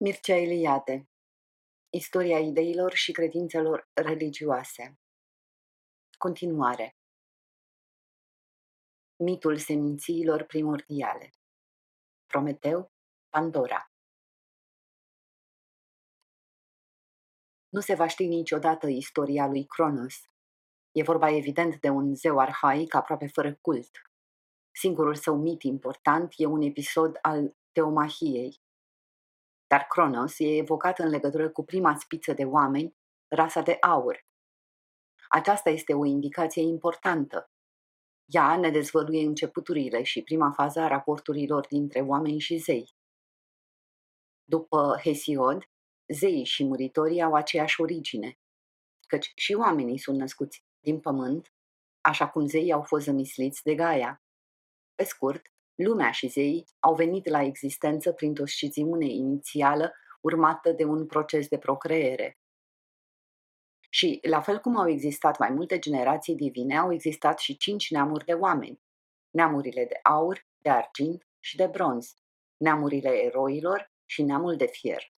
Mircea Eliade Istoria ideilor și credințelor religioase. Continuare. Mitul semințiilor primordiale. Prometeu, Pandora. Nu se va ști niciodată istoria lui Cronos. E vorba evident de un zeu arhaic aproape fără cult. Singurul său mit important e un episod al Teomahiei, dar Cronos e evocat în legătură cu prima spiță de oameni, rasa de aur. Aceasta este o indicație importantă. Ea ne dezvăluie începuturile și prima fază a raporturilor dintre oameni și zei. După Hesiod, zeii și muritorii au aceeași origine, căci și oamenii sunt născuți din pământ, așa cum zeii au fost zămisliți de Gaia. Pe scurt, Lumea și zeii au venit la existență printr-o sciziune inițială urmată de un proces de procreere. Și, la fel cum au existat mai multe generații divine, au existat și cinci neamuri de oameni. Neamurile de aur, de argint și de bronz, neamurile eroilor și neamul de fier.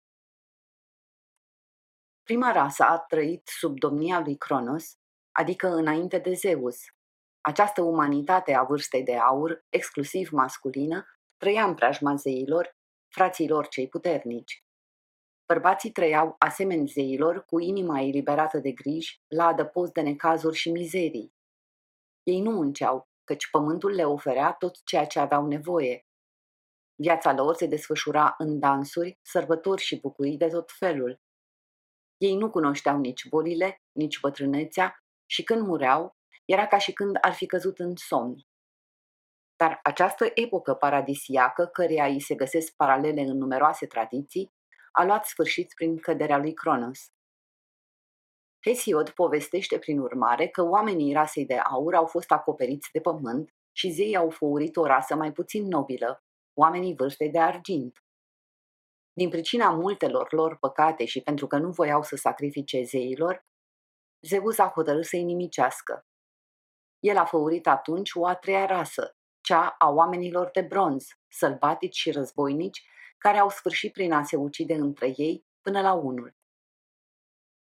Prima rasă a trăit sub domnia lui Cronos, adică înainte de Zeus, această umanitate a vârstei de aur, exclusiv masculină, trăia în preajma zeilor, fraților cei puternici. Bărbații trăiau asemeni zeilor, cu inima eliberată de griji, la adăpost de necazuri și mizerii. Ei nu munceau, căci pământul le oferea tot ceea ce aveau nevoie. Viața lor se desfășura în dansuri, sărbători și bucurii de tot felul. Ei nu cunoșteau nici bolile, nici bătrânețea și când mureau, era ca și când ar fi căzut în somn. Dar această epocă paradisiacă, căreia îi se găsesc paralele în numeroase tradiții, a luat sfârșit prin căderea lui Cronos. Hesiod povestește prin urmare că oamenii rasei de aur au fost acoperiți de pământ și zeii au făurit o rasă mai puțin nobilă, oamenii vârstei de argint. Din pricina multelor lor păcate și pentru că nu voiau să sacrifice zeilor, Zeus a hotărât să-i nimicească. El a făurit atunci o a treia rasă, cea a oamenilor de bronz, sălbatici și războinici, care au sfârșit prin a se ucide între ei până la unul.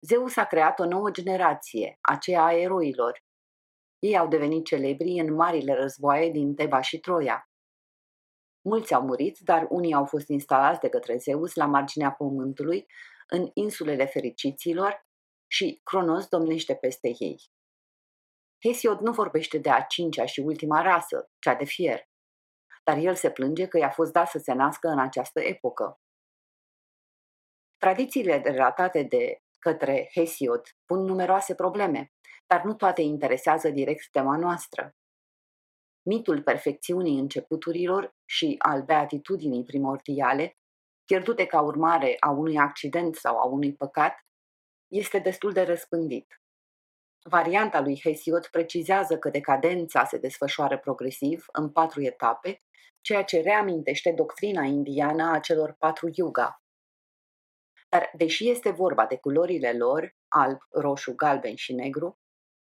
Zeus a creat o nouă generație, aceea a eroilor. Ei au devenit celebri în marile războaie din Teba și Troia. Mulți au murit, dar unii au fost instalați de către Zeus la marginea pământului, în insulele fericiților, și Cronos domnește peste ei. Hesiod nu vorbește de a cincea și ultima rasă, cea de fier, dar el se plânge că i-a fost dat să se nască în această epocă. Tradițiile relatate de către Hesiod pun numeroase probleme, dar nu toate interesează direct tema noastră. Mitul perfecțiunii începuturilor și al beatitudinii primordiale, pierdute ca urmare a unui accident sau a unui păcat, este destul de răspândit. Varianta lui Hesiod precizează că decadența se desfășoară progresiv, în patru etape, ceea ce reamintește doctrina indiană a celor patru yuga. Dar, deși este vorba de culorile lor, alb, roșu, galben și negru,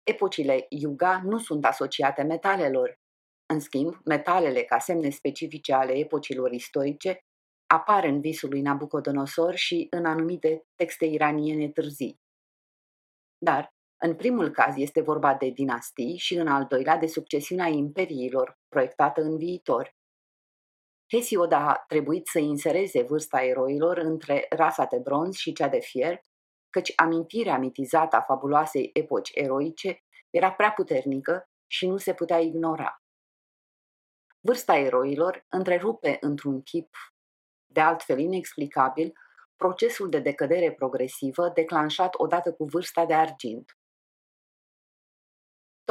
epocile yuga nu sunt asociate metalelor. În schimb, metalele ca semne specifice ale epocilor istorice apar în visul lui Nabucodonosor și în anumite texte iraniene târzii. Dar, în primul caz este vorba de dinastii și în al doilea de succesiunea imperiilor proiectată în viitor. Hesiod a trebuit să insereze vârsta eroilor între rasa de bronz și cea de fier, căci amintirea mitizată a fabuloasei epoci eroice era prea puternică și nu se putea ignora. Vârsta eroilor întrerupe într-un chip de altfel inexplicabil procesul de decădere progresivă declanșat odată cu vârsta de argint.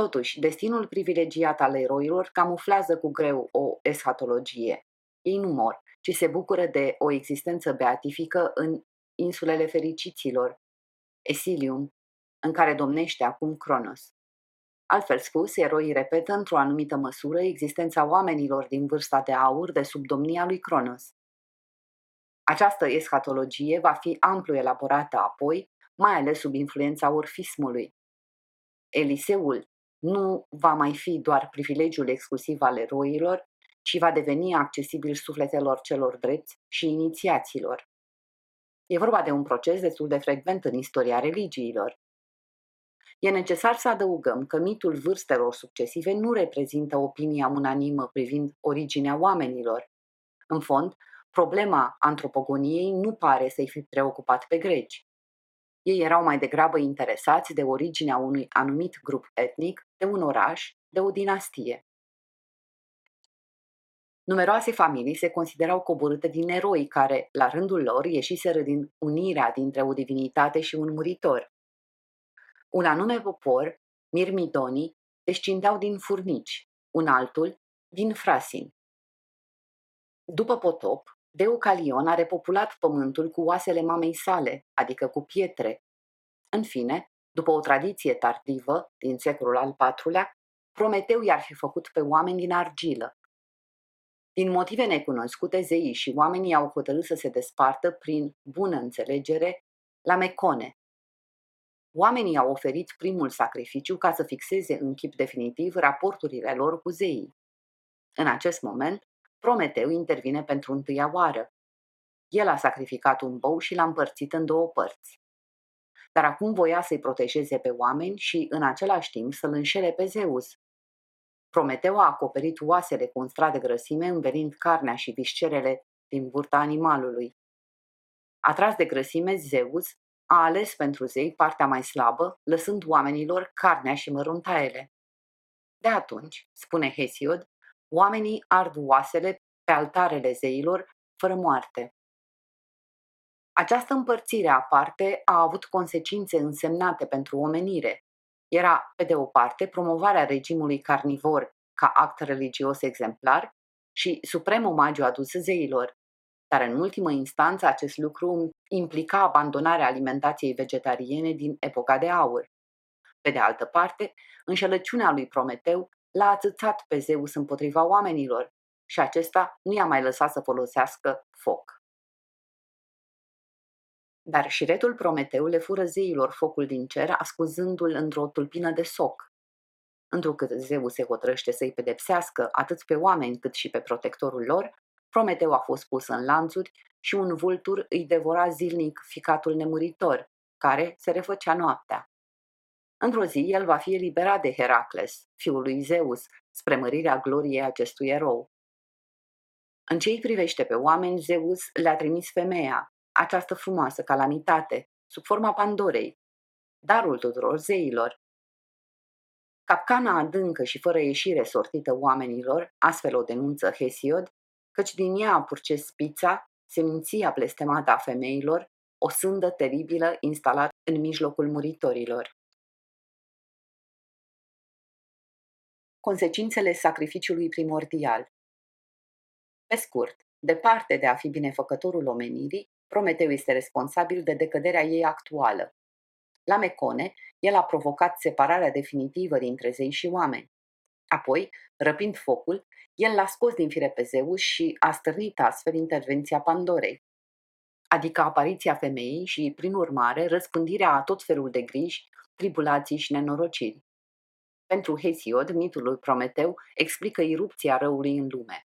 Totuși, destinul privilegiat al eroilor camuflează cu greu o eschatologie. Ei nu mor, ci se bucură de o existență beatifică în insulele fericiților, Esilium, în care domnește acum Cronos. Altfel spus, eroii repetă într-o anumită măsură existența oamenilor din vârsta de aur de sub domnia lui Cronos. Această eschatologie va fi amplu elaborată apoi, mai ales sub influența orfismului. Eliseul nu va mai fi doar privilegiul exclusiv al eroilor, ci va deveni accesibil sufletelor celor drepți și inițiaților. E vorba de un proces destul de frecvent în istoria religiilor. E necesar să adăugăm că mitul vârstelor succesive nu reprezintă opinia unanimă privind originea oamenilor. În fond, problema antropogoniei nu pare să-i fi preocupat pe greci. Ei erau mai degrabă interesați de originea unui anumit grup etnic, de un oraș, de o dinastie. Numeroase familii se considerau coborâte din eroi care, la rândul lor, ieșiseră din unirea dintre o divinitate și un muritor. Un anume popor, mirmidonii, descindeau din furnici, un altul din frasin. După potop, Deucalion a repopulat pământul cu oasele mamei sale, adică cu pietre. În fine, după o tradiție tardivă, din secolul al IV-lea, Prometeu i-ar fi făcut pe oameni din argilă. Din motive necunoscute, zeii și oamenii au hotărât să se despartă prin bună înțelegere la Mecone. Oamenii au oferit primul sacrificiu ca să fixeze în chip definitiv raporturile lor cu zeii. În acest moment, Prometeu intervine pentru întâia oară. El a sacrificat un bou și l-a împărțit în două părți. Dar acum voia să-i protejeze pe oameni și, în același timp, să-l înșele pe Zeus. Prometeu a acoperit oasele cu un strat de grăsime, învelind carnea și viscerele din burta animalului. Atras de grăsime, Zeus a ales pentru zei partea mai slabă, lăsând oamenilor carnea și măruntaiele. De atunci, spune Hesiod, Oamenii ard oasele pe altarele zeilor fără moarte. Această împărțire aparte a avut consecințe însemnate pentru omenire. Era, pe de o parte, promovarea regimului carnivor ca act religios exemplar și suprem omagiu adus zeilor, dar în ultimă instanță acest lucru implica abandonarea alimentației vegetariene din epoca de aur. Pe de altă parte, înșelăciunea lui Prometeu l-a atâțat pe Zeus împotriva oamenilor și acesta nu i-a mai lăsat să folosească foc. Dar și retul Prometeu le fură zeilor focul din cer, ascuzându-l într-o tulpină de soc. Întrucât Zeus se hotărăște să-i pedepsească atât pe oameni cât și pe protectorul lor, Prometeu a fost pus în lanțuri și un vultur îi devora zilnic ficatul nemuritor, care se refăcea noaptea. Într-o zi, el va fi eliberat de Heracles, fiul lui Zeus, spre mărirea gloriei acestui erou. În ce îi privește pe oameni, Zeus le-a trimis femeia, această frumoasă calamitate, sub forma Pandorei, darul tuturor zeilor. Capcana adâncă și fără ieșire sortită oamenilor, astfel o denunță Hesiod, căci din ea a purces spița, seminția blestemată a femeilor, o sândă teribilă instalată în mijlocul muritorilor. Consecințele sacrificiului primordial. Pe scurt, departe de a fi binefăcătorul omenirii, Prometeu este responsabil de decăderea ei actuală. La Mecone, el a provocat separarea definitivă dintre zei și oameni. Apoi, răpind focul, el l-a scos din fire pe Zeus și a stârnit astfel intervenția Pandorei, adică apariția femeii și, prin urmare, răspândirea a tot felul de griji, tribulații și nenorociri. Pentru Hesiod, mitul lui Prometeu explică irupția răului în lume.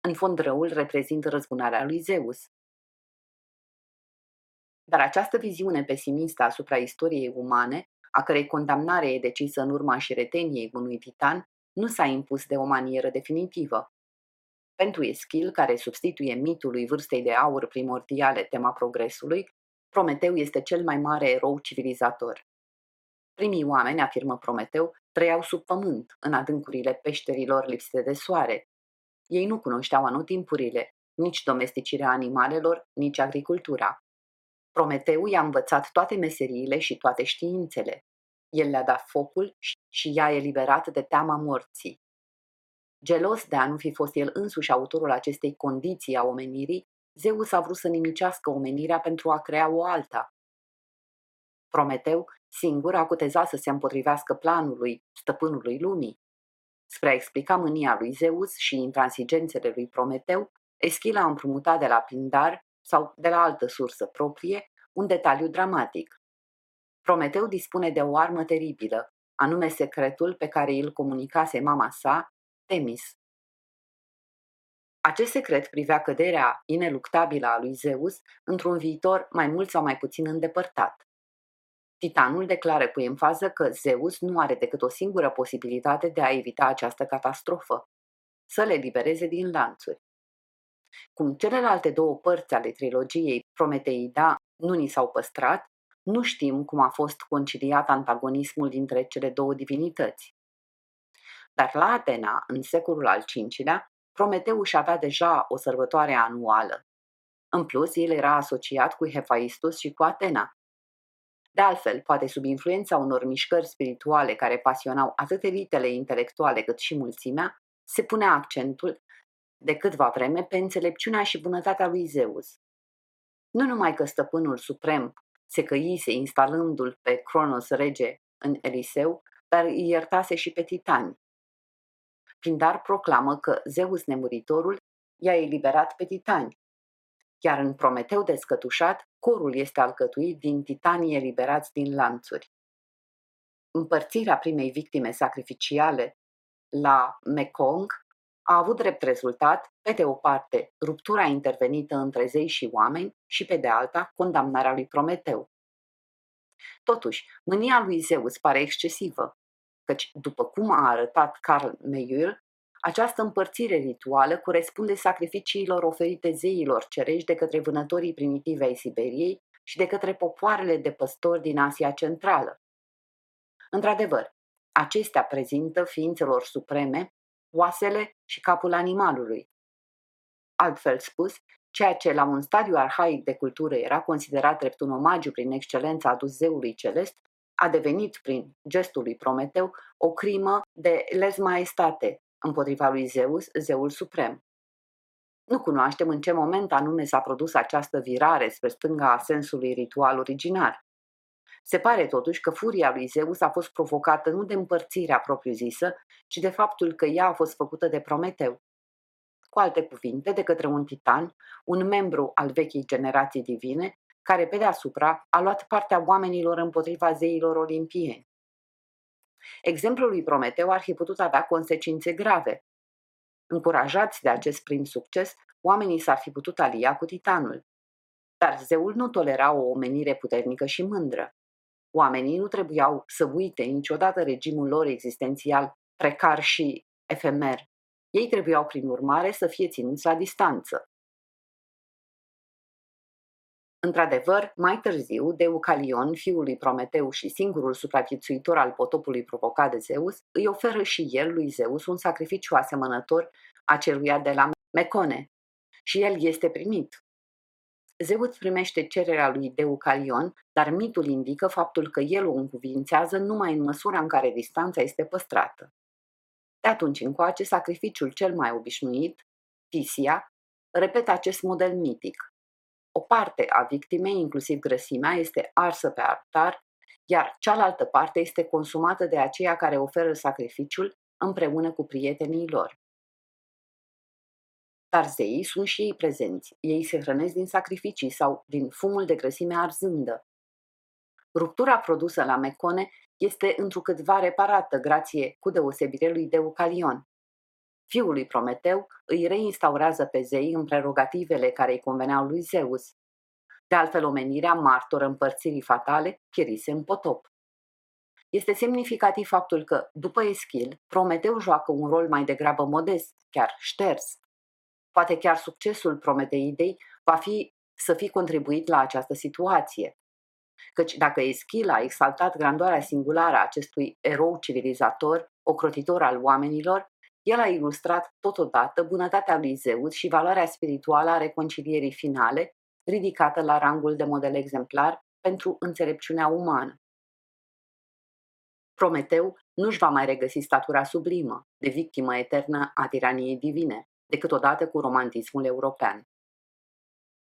În fond, răul reprezintă răzbunarea lui Zeus. Dar această viziune pesimistă asupra istoriei umane, a cărei condamnare e decisă în urma șireteniei unui titan, nu s-a impus de o manieră definitivă. Pentru Eschil, care substituie mitului vârstei de aur primordiale tema progresului, Prometeu este cel mai mare erou civilizator. Primii oameni, afirmă Prometeu, trăiau sub pământ, în adâncurile peșterilor lipsite de soare. Ei nu cunoșteau anotimpurile, nici domesticirea animalelor, nici agricultura. Prometeu i-a învățat toate meseriile și toate științele. El le-a dat focul și i-a eliberat de teama morții. Gelos de a nu fi fost el însuși autorul acestei condiții a omenirii, Zeus a vrut să nimicească omenirea pentru a crea o alta. Prometeu singur a cutezat să se împotrivească planului stăpânului lumii. Spre a explica mânia lui Zeus și intransigențele lui Prometeu, Eschila a împrumutat de la Pindar sau de la altă sursă proprie un detaliu dramatic. Prometeu dispune de o armă teribilă, anume secretul pe care îl comunicase mama sa, Temis. Acest secret privea căderea ineluctabilă a lui Zeus într-un viitor mai mult sau mai puțin îndepărtat. Titanul declară cu enfază că Zeus nu are decât o singură posibilitate de a evita această catastrofă, să le libereze din lanțuri. Cum celelalte două părți ale trilogiei Prometeida nu ni s-au păstrat, nu știm cum a fost conciliat antagonismul dintre cele două divinități. Dar la Atena, în secolul al V-lea, Prometeu și avea deja o sărbătoare anuală. În plus, el era asociat cu Hephaistus și cu Atena. De altfel, poate sub influența unor mișcări spirituale care pasionau atât elitele intelectuale cât și mulțimea, se punea accentul de câtva vreme pe înțelepciunea și bunătatea lui Zeus. Nu numai că stăpânul suprem se căise instalându-l pe Cronos rege în Eliseu, dar îi iertase și pe titani. Pindar proclamă că Zeus nemuritorul i-a eliberat pe titani. Iar în Prometeu descătușat, corul este alcătuit din titanii eliberați din lanțuri. Împărțirea primei victime sacrificiale la Mekong a avut drept rezultat, pe de o parte, ruptura intervenită între zei și oameni și, pe de alta, condamnarea lui Prometeu. Totuși, mânia lui Zeus pare excesivă, căci, după cum a arătat Carl Meiul, această împărțire rituală corespunde sacrificiilor oferite zeilor cerești de către vânătorii primitive ai Siberiei și de către popoarele de păstori din Asia Centrală. Într-adevăr, acestea prezintă ființelor supreme oasele și capul animalului. Altfel spus, ceea ce la un stadiu arhaic de cultură era considerat drept un omagiu prin excelența adus zeului celest, a devenit, prin gestul lui Prometeu, o crimă de les maestate împotriva lui Zeus, zeul suprem. Nu cunoaștem în ce moment anume s-a produs această virare spre stânga a sensului ritual originar. Se pare totuși că furia lui Zeus a fost provocată nu de împărțirea propriu-zisă, ci de faptul că ea a fost făcută de Prometeu. Cu alte cuvinte, de către un titan, un membru al vechii generații divine, care pe deasupra a luat partea oamenilor împotriva zeilor olimpieni. Exemplul lui Prometeu ar fi putut avea consecințe grave. Încurajați de acest prim succes, oamenii s-ar fi putut alia cu titanul. Dar zeul nu tolera o omenire puternică și mândră. Oamenii nu trebuiau să uite niciodată regimul lor existențial precar și efemer. Ei trebuiau, prin urmare, să fie ținuți la distanță. Într-adevăr, mai târziu, Deucalion, fiul lui Prometeu și singurul supraviețuitor al potopului provocat de Zeus, îi oferă și el lui Zeus un sacrificiu asemănător aceluia de la Mecone. Și el este primit. Zeus primește cererea lui Deucalion, dar mitul indică faptul că el o încuvințează numai în măsura în care distanța este păstrată. De atunci încoace, sacrificiul cel mai obișnuit, Tisia, repetă acest model mitic. O parte a victimei, inclusiv grăsimea, este arsă pe altar, iar cealaltă parte este consumată de aceia care oferă sacrificiul împreună cu prietenii lor. Dar zeii sunt și ei prezenți. Ei se hrănesc din sacrificii sau din fumul de grăsime arzândă. Ruptura produsă la Mecone este întrucâtva reparată grație cu deosebire lui Deucalion. Fiul lui Prometeu îi reinstaurează pe zei în prerogativele care îi conveneau lui Zeus. De altfel, omenirea martor împărțirii fatale pierise în potop. Este semnificativ faptul că, după Eschil, Prometeu joacă un rol mai degrabă modest, chiar șters, Poate chiar succesul Prometeidei va fi să fi contribuit la această situație. Căci dacă Eschil a exaltat grandoarea singulară a acestui erou civilizator, ocrotitor al oamenilor, el a ilustrat totodată bunătatea lui Zeus și valoarea spirituală a reconcilierii finale, ridicată la rangul de model exemplar pentru înțelepciunea umană. Prometeu nu-și va mai regăsi statura sublimă, de victimă eternă a tiraniei divine decât odată cu romantismul european.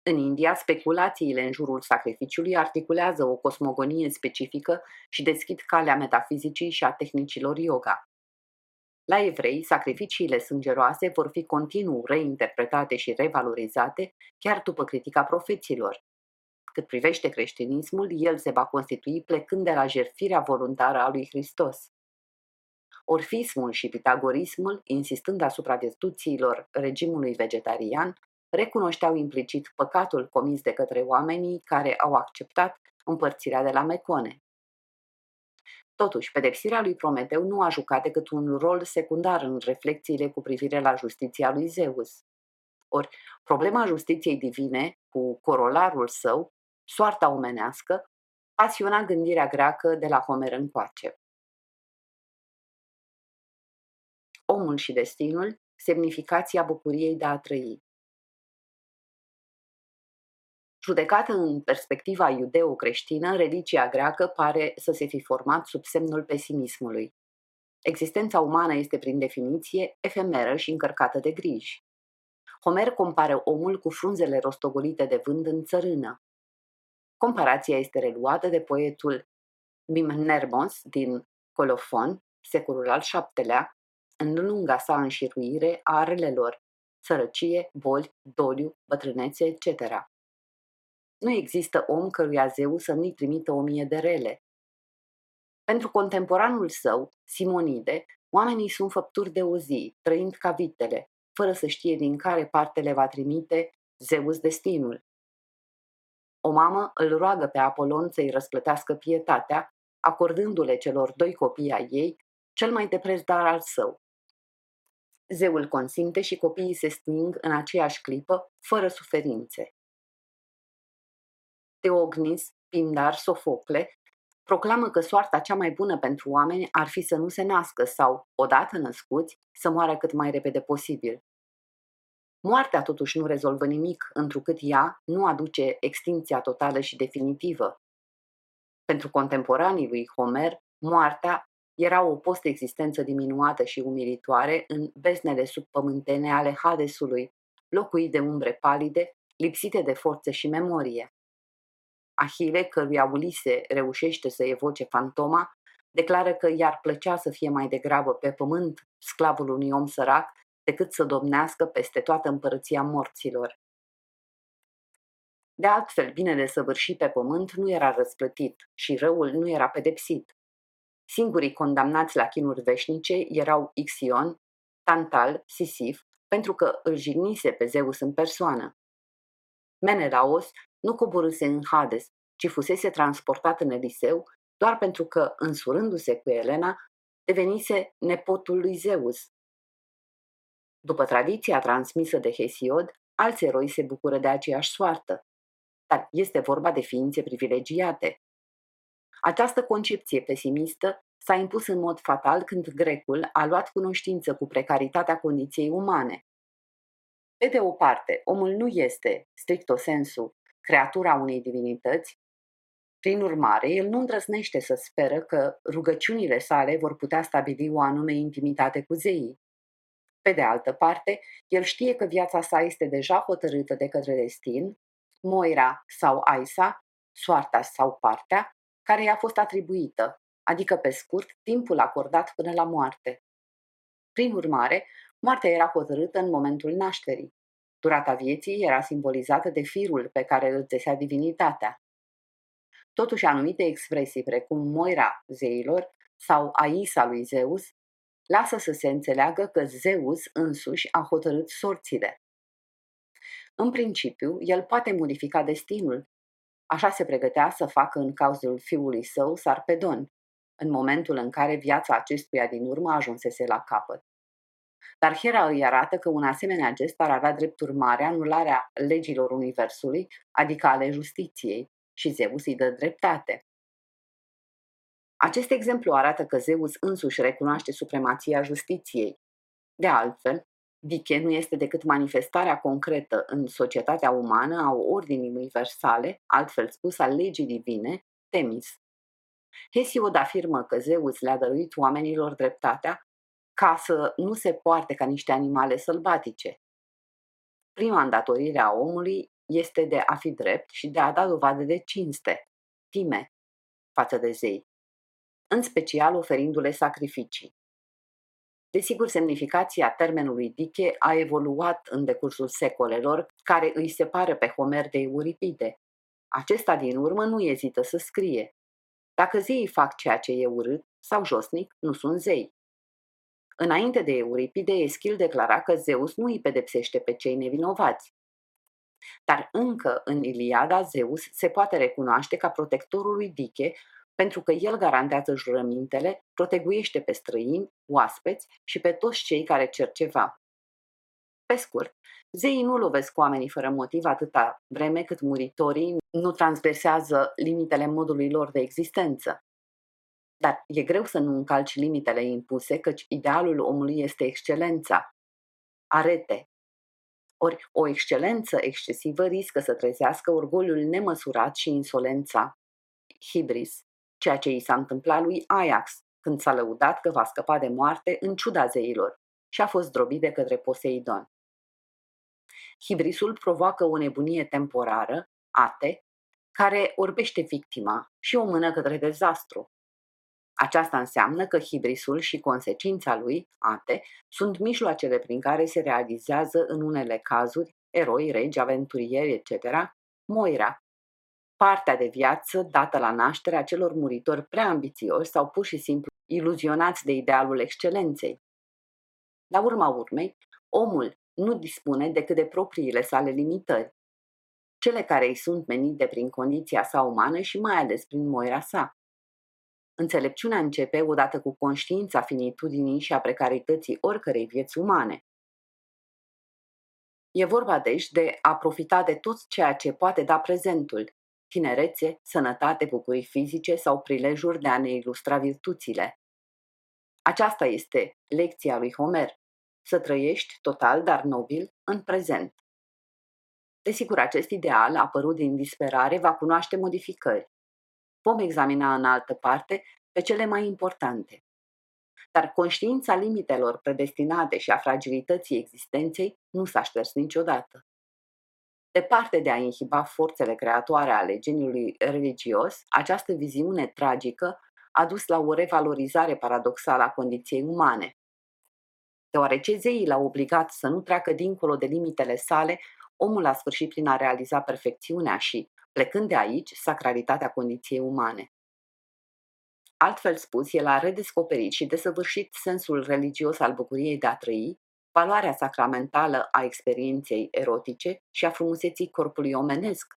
În India, speculațiile în jurul sacrificiului articulează o cosmogonie specifică și deschid calea metafizicii și a tehnicilor yoga. La evrei, sacrificiile sângeroase vor fi continuu reinterpretate și revalorizate chiar după critica profeților. Cât privește creștinismul, el se va constitui plecând de la jertfirea voluntară a lui Hristos. orfismul și pitagorismul, insistând asupra virtuților regimului vegetarian, recunoșteau implicit păcatul comis de către oamenii care au acceptat împărțirea de la Mecone. Totuși, pedepsirea lui Prometeu nu a jucat decât un rol secundar în reflexiile cu privire la justiția lui Zeus. Ori, problema justiției divine, cu corolarul său, soarta omenească, pasiona gândirea greacă de la Homer încoace. Omul și destinul, semnificația bucuriei de a trăi. Judecată în perspectiva iudeo-creștină, religia greacă pare să se fi format sub semnul pesimismului. Existența umană este, prin definiție, efemeră și încărcată de griji. Homer compară omul cu frunzele rostogolite de vânt în țărână. Comparația este reluată de poetul Mimnermos din Colofon, secolul al VII-lea, în lunga sa înșiruire a arelelor, sărăcie, boli, doliu, bătrânețe, etc. Nu există om căruia zeu să nu-i trimită o mie de rele. Pentru contemporanul său, Simonide, oamenii sunt făpturi de o zi, trăind ca vitele, fără să știe din care parte le va trimite Zeus destinul. O mamă îl roagă pe Apolon să-i răsplătească pietatea, acordându-le celor doi copii ai ei cel mai de preț dar al său. Zeul consimte și copiii se sting în aceeași clipă, fără suferințe. Teognis, Pindar, Sofocle proclamă că soarta cea mai bună pentru oameni ar fi să nu se nască sau, odată născuți, să moară cât mai repede posibil. Moartea totuși nu rezolvă nimic, întrucât ea nu aduce extinția totală și definitivă. Pentru contemporanii lui Homer, moartea era o post-existență diminuată și umilitoare în beznele subpământene ale Hadesului, locuit de umbre palide, lipsite de forță și memorie. Ahile, căruia Ulise reușește să evoce fantoma, declară că i-ar plăcea să fie mai degrabă pe pământ sclavul unui om sărac decât să domnească peste toată împărăția morților. De altfel, binele săvârșit pe pământ nu era răsplătit și răul nu era pedepsit. Singurii condamnați la chinuri veșnice erau Ixion, Tantal, Sisif, pentru că îl jignise pe Zeus în persoană. Menelaos nu coborâse în Hades, ci fusese transportat în Eliseu doar pentru că, însurându-se cu Elena, devenise nepotul lui Zeus. După tradiția transmisă de Hesiod, alți eroi se bucură de aceeași soartă. Dar este vorba de ființe privilegiate. Această concepție pesimistă s-a impus în mod fatal când grecul a luat cunoștință cu precaritatea condiției umane. Pe de o parte, omul nu este, stricto sensu, creatura unei divinități, prin urmare, el nu îndrăznește să speră că rugăciunile sale vor putea stabili o anume intimitate cu zeii. Pe de altă parte, el știe că viața sa este deja hotărâtă de către destin, Moira sau Aisa, soarta sau partea, care i-a fost atribuită, adică pe scurt, timpul acordat până la moarte. Prin urmare, moartea era hotărâtă în momentul nașterii. Durata vieții era simbolizată de firul pe care îl tesea divinitatea. Totuși, anumite expresii precum Moira zeilor sau Aisa lui Zeus lasă să se înțeleagă că Zeus însuși a hotărât sorțile. În principiu, el poate modifica destinul. Așa se pregătea să facă în cazul fiului său, Sarpedon, în momentul în care viața acestuia din urmă ajunsese la capăt. Dar Hera îi arată că un asemenea gest ar avea drept urmare anularea legilor Universului, adică ale justiției, și Zeus îi dă dreptate. Acest exemplu arată că Zeus însuși recunoaște supremația justiției. De altfel, Diche nu este decât manifestarea concretă în societatea umană a ordinii universale, altfel spus a legii divine, Temis. Hesiod afirmă că Zeus le-a dăruit oamenilor dreptatea ca să nu se poarte ca niște animale sălbatice. Prima îndatorire a omului este de a fi drept și de a da dovadă de cinste, time, față de zei, în special oferindu-le sacrificii. Desigur, semnificația termenului diche a evoluat în decursul secolelor, care îi separă pe Homer de Euripide. Acesta din urmă nu ezită să scrie. Dacă zeii fac ceea ce e urât sau josnic, nu sunt zei. Înainte de Euripide, Eschil declara că Zeus nu îi pedepsește pe cei nevinovați. Dar încă în Iliada, Zeus se poate recunoaște ca protectorul lui Diche, pentru că el garantează jurămintele, proteguiește pe străini, oaspeți și pe toți cei care cer ceva. Pe scurt, zeii nu lovesc oamenii fără motiv atâta vreme cât muritorii nu transversează limitele modului lor de existență. Dar e greu să nu încalci limitele impuse, căci idealul omului este excelența. Arete. Ori o excelență excesivă riscă să trezească orgoliul nemăsurat și insolența. Hibris, ceea ce i s-a întâmplat lui Ajax, când s-a lăudat că va scăpa de moarte în ciuda zeilor și a fost drobit de către Poseidon. Hibrisul provoacă o nebunie temporară, ate, care orbește victima și o mână către dezastru. Aceasta înseamnă că hibrisul și consecința lui, ate, sunt mijloacele prin care se realizează în unele cazuri eroi, regi, aventurieri, etc., moira, partea de viață dată la nașterea celor muritori prea ambițioși sau pur și simplu iluzionați de idealul excelenței. La urma urmei, omul nu dispune decât de propriile sale limitări, cele care îi sunt menite prin condiția sa umană și mai ales prin moira sa. Înțelepciunea începe odată cu conștiința finitudinii și a precarității oricărei vieți umane. E vorba deci de a profita de tot ceea ce poate da prezentul, tinerețe, sănătate, bucurii fizice sau prilejuri de a ne ilustra virtuțile. Aceasta este lecția lui Homer, să trăiești total, dar nobil, în prezent. Desigur, acest ideal, apărut din disperare, va cunoaște modificări. Vom examina în altă parte pe cele mai importante. Dar conștiința limitelor predestinate și a fragilității existenței nu s-a șters niciodată. Departe de a inhiba forțele creatoare ale geniului religios, această viziune tragică a dus la o revalorizare paradoxală a condiției umane. Deoarece zeii l-au obligat să nu treacă dincolo de limitele sale, omul a sfârșit prin a realiza perfecțiunea și, plecând de aici, sacralitatea condiției umane. Altfel spus, el a redescoperit și desăvârșit sensul religios al bucuriei de a trăi, valoarea sacramentală a experienței erotice și a frumuseții corpului omenesc,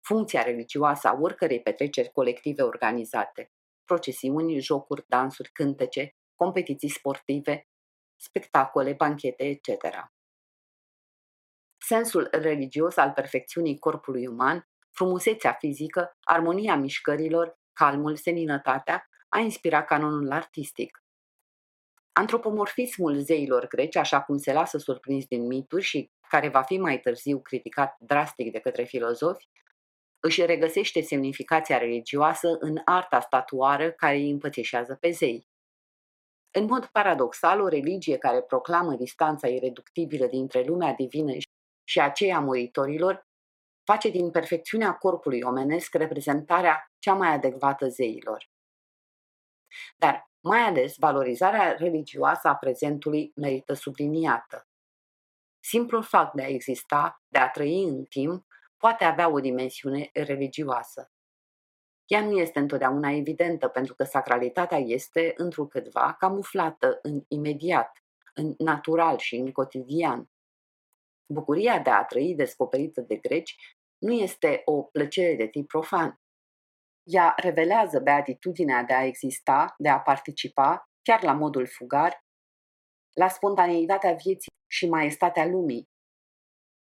funcția religioasă a oricărei petreceri colective organizate, procesiuni, jocuri, dansuri, cântece, competiții sportive, spectacole, banchete, etc. Sensul religios al perfecțiunii corpului uman, frumusețea fizică, armonia mișcărilor, calmul, seninătatea, a inspirat canonul artistic. Antropomorfismul zeilor greci, așa cum se lasă surprins din mituri și care va fi mai târziu criticat drastic de către filozofi, își regăsește semnificația religioasă în arta statuară care îi împățeșează pe zei. În mod paradoxal, o religie care proclamă distanța ireductibilă dintre lumea divină și aceea muritorilor face din perfecțiunea corpului omenesc reprezentarea cea mai adecvată zeilor. Dar, mai ales, valorizarea religioasă a prezentului merită subliniată. Simplul fapt de a exista, de a trăi în timp, poate avea o dimensiune religioasă. Ea nu este întotdeauna evidentă pentru că sacralitatea este, întrucâtva, camuflată în imediat, în natural și în cotidian. Bucuria de a trăi descoperită de greci nu este o plăcere de tip profan. Ea revelează beatitudinea de a exista, de a participa, chiar la modul fugar, la spontaneitatea vieții și maestatea lumii.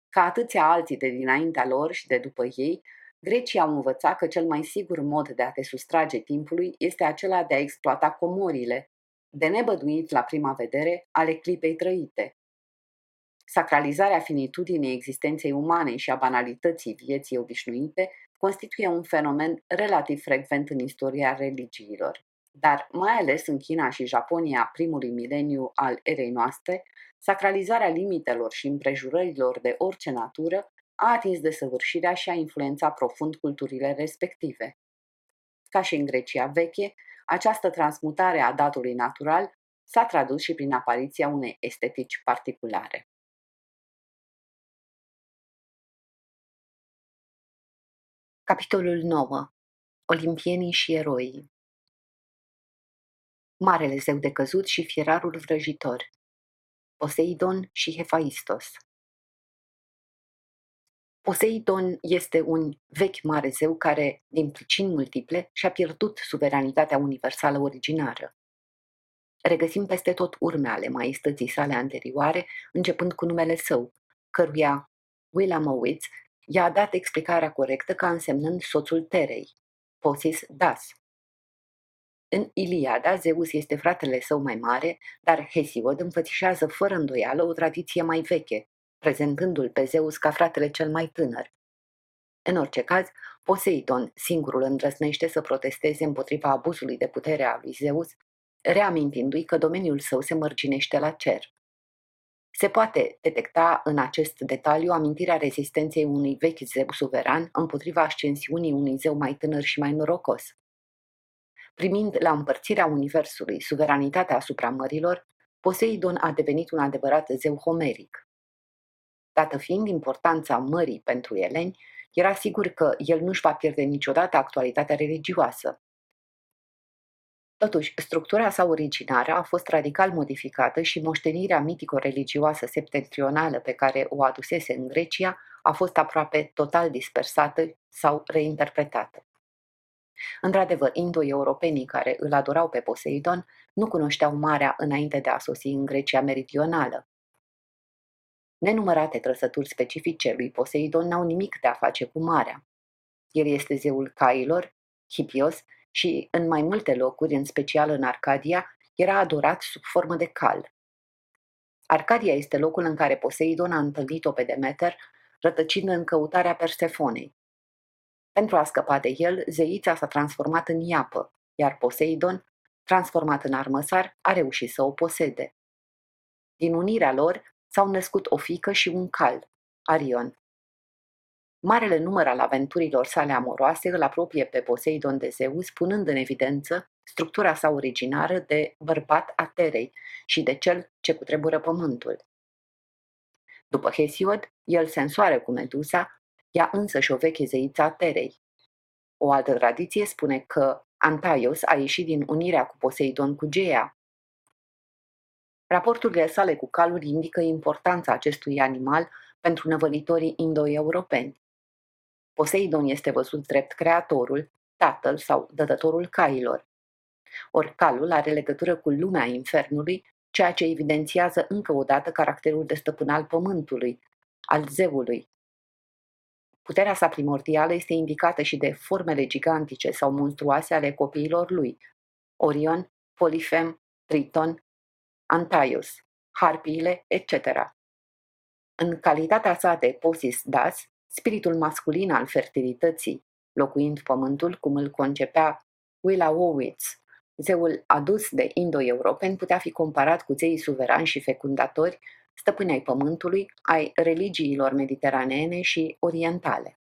Ca atâția alții de dinaintea lor și de după ei, Grecii au învățat că cel mai sigur mod de a te sustrage timpului este acela de a exploata comorile, de nebăduit la prima vedere ale clipei trăite. Sacralizarea finitudinii existenței umane și a banalității vieții obișnuite constituie un fenomen relativ frecvent în istoria religiilor. Dar, mai ales în China și Japonia primului mileniu al erei noastre, sacralizarea limitelor și împrejurărilor de orice natură a atins desăvârșirea și a influențat profund culturile respective. Ca și în Grecia veche, această transmutare a datului natural s-a tradus și prin apariția unei estetici particulare. Capitolul 9. Olimpienii și eroii Marele zeu de căzut și fierarul vrăjitor, Poseidon și Hefaistos. Poseidon este un vechi mare zeu care, din pricini multiple, și-a pierdut suveranitatea universală originară. Regăsim peste tot urme ale maestății sale anterioare, începând cu numele său, căruia Willamowitz i-a dat explicarea corectă ca însemnând soțul Terei, Posis Das. În Iliada, Zeus este fratele său mai mare, dar Hesiod înfățișează fără îndoială o tradiție mai veche, prezentându-l pe Zeus ca fratele cel mai tânăr. În orice caz, Poseidon singurul îndrăsnește să protesteze împotriva abuzului de putere a lui Zeus, reamintindu-i că domeniul său se mărginește la cer. Se poate detecta în acest detaliu amintirea rezistenței unui vechi zeu suveran împotriva ascensiunii unui zeu mai tânăr și mai norocos. Primind la împărțirea universului suveranitatea asupra mărilor, Poseidon a devenit un adevărat zeu homeric. Dată fiind importanța mării pentru eleni, era sigur că el nu-și va pierde niciodată actualitatea religioasă. Totuși, structura sa originară a fost radical modificată și moștenirea mitico-religioasă septentrională pe care o adusese în Grecia a fost aproape total dispersată sau reinterpretată. Într-adevăr, indo-europenii care îl adorau pe Poseidon nu cunoșteau marea înainte de a sosi în Grecia meridională. Nenumărate trăsături specifice lui Poseidon n-au nimic de a face cu marea. El este zeul cailor, Hipios, și în mai multe locuri, în special în Arcadia, era adorat sub formă de cal. Arcadia este locul în care Poseidon a întâlnit-o pe Demeter, rătăcind în căutarea Persefonei. Pentru a scăpa de el, zeița s-a transformat în iapă, iar Poseidon, transformat în armăsar, a reușit să o posede. Din unirea lor s-au născut o fică și un cal, Arion. Marele număr al aventurilor sale amoroase îl apropie pe Poseidon de Zeus, punând în evidență structura sa originară de bărbat a Terei și de cel ce cutrebură pământul. După Hesiod, el se însoară cu Medusa, ea însă și o veche zeiță a Terei. O altă tradiție spune că Antaios a ieșit din unirea cu Poseidon cu Gea. Raporturile sale cu calul indică importanța acestui animal pentru năvălitorii indo-europeni. Poseidon este văzut drept creatorul, tatăl sau dătătorul cailor. Ori calul are legătură cu lumea infernului, ceea ce evidențiază încă o dată caracterul de stăpân al pământului, al zeului. Puterea sa primordială este indicată și de formele gigantice sau monstruoase ale copiilor lui, Orion, Polifem, Triton, Antaios, harpiile, etc. În calitatea sa de Posis Das, spiritul masculin al fertilității, locuind pământul cum îl concepea Willowowitz, zeul adus de indo-europeni putea fi comparat cu zeii suverani și fecundatori, stăpâni ai pământului, ai religiilor mediteraneene și orientale.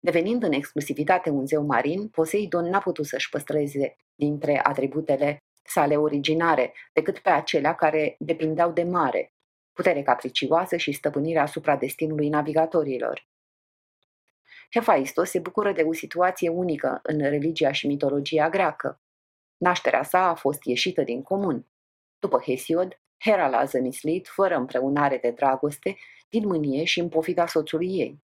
Devenind în exclusivitate un zeu marin, Poseidon n-a putut să-și păstreze dintre atributele sale originare, decât pe acelea care depindeau de mare, putere capricioasă și stăpânirea asupra destinului navigatorilor. Hefaistos se bucură de o situație unică în religia și mitologia greacă. Nașterea sa a fost ieșită din comun. După Hesiod, Hera l-a zămislit, fără împreunare de dragoste, din mânie și în pofida soțului ei.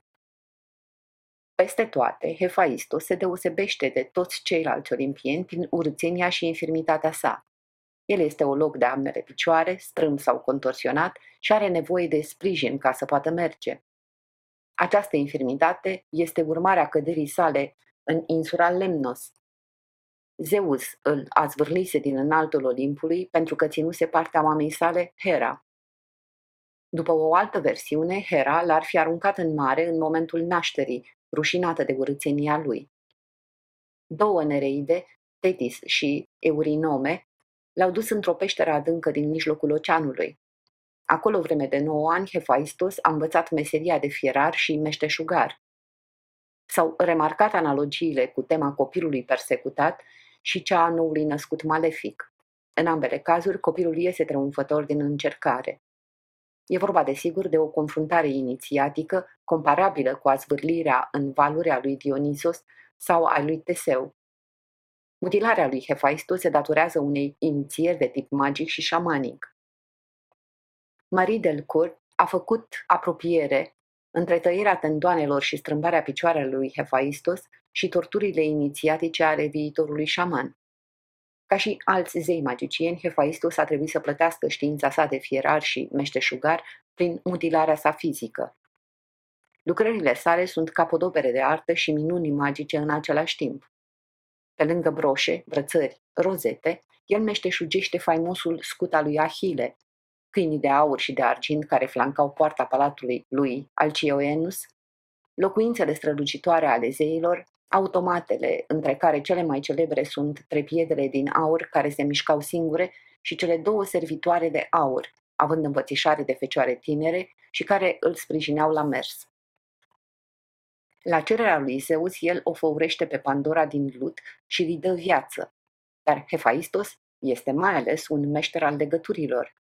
Peste toate, Hefaistos se deosebește de toți ceilalți olimpieni prin urțenia și infirmitatea sa. El este o loc de ambele picioare, strâmb sau contorsionat și are nevoie de sprijin ca să poată merge. Această infirmitate este urmarea căderii sale în insula Lemnos. Zeus îl a zvârlise din înaltul Olimpului pentru că ținuse partea mamei sale, Hera. După o altă versiune, Hera l-ar fi aruncat în mare în momentul nașterii, rușinată de urâțenia lui. Două nereide, Tetis și Eurinome, L-au dus într-o peșteră adâncă din mijlocul oceanului. Acolo, vreme de 9 ani, Hefaistos a învățat meseria de fierar și meșteșugar. S-au remarcat analogiile cu tema copilului persecutat și cea a noului născut malefic. În ambele cazuri, copilul iese triumfător din încercare. E vorba, desigur, de o confruntare inițiatică comparabilă cu azvârlirea în valuri a lui Dionisos sau a lui Teseu. Mutilarea lui Hephaistos se datorează unei inițieri de tip magic și șamanic. Marie Delcourt a făcut apropiere între tăierea tendoanelor și strâmbarea picioarelor lui Hephaistos și torturile inițiatice ale viitorului șaman. Ca și alți zei magicieni, Hephaistos a trebuit să plătească știința sa de fierar și meșteșugar prin mutilarea sa fizică. Lucrările sale sunt capodopere de artă și minuni magice în același timp. Pe lângă broșe, brățări, rozete, el meșteșugește faimosul scut al lui Ahile, câinii de aur și de argint care flancau poarta palatului lui Alcioenus, locuințele strălucitoare ale zeilor, automatele, între care cele mai celebre sunt trepiedele din aur care se mișcau singure și cele două servitoare de aur, având învățișare de fecioare tinere și care îl sprijineau la mers. La cererea lui Zeus, el o făurește pe Pandora din lut și îi dă viață, dar Hephaistos este mai ales un meșter al legăturilor.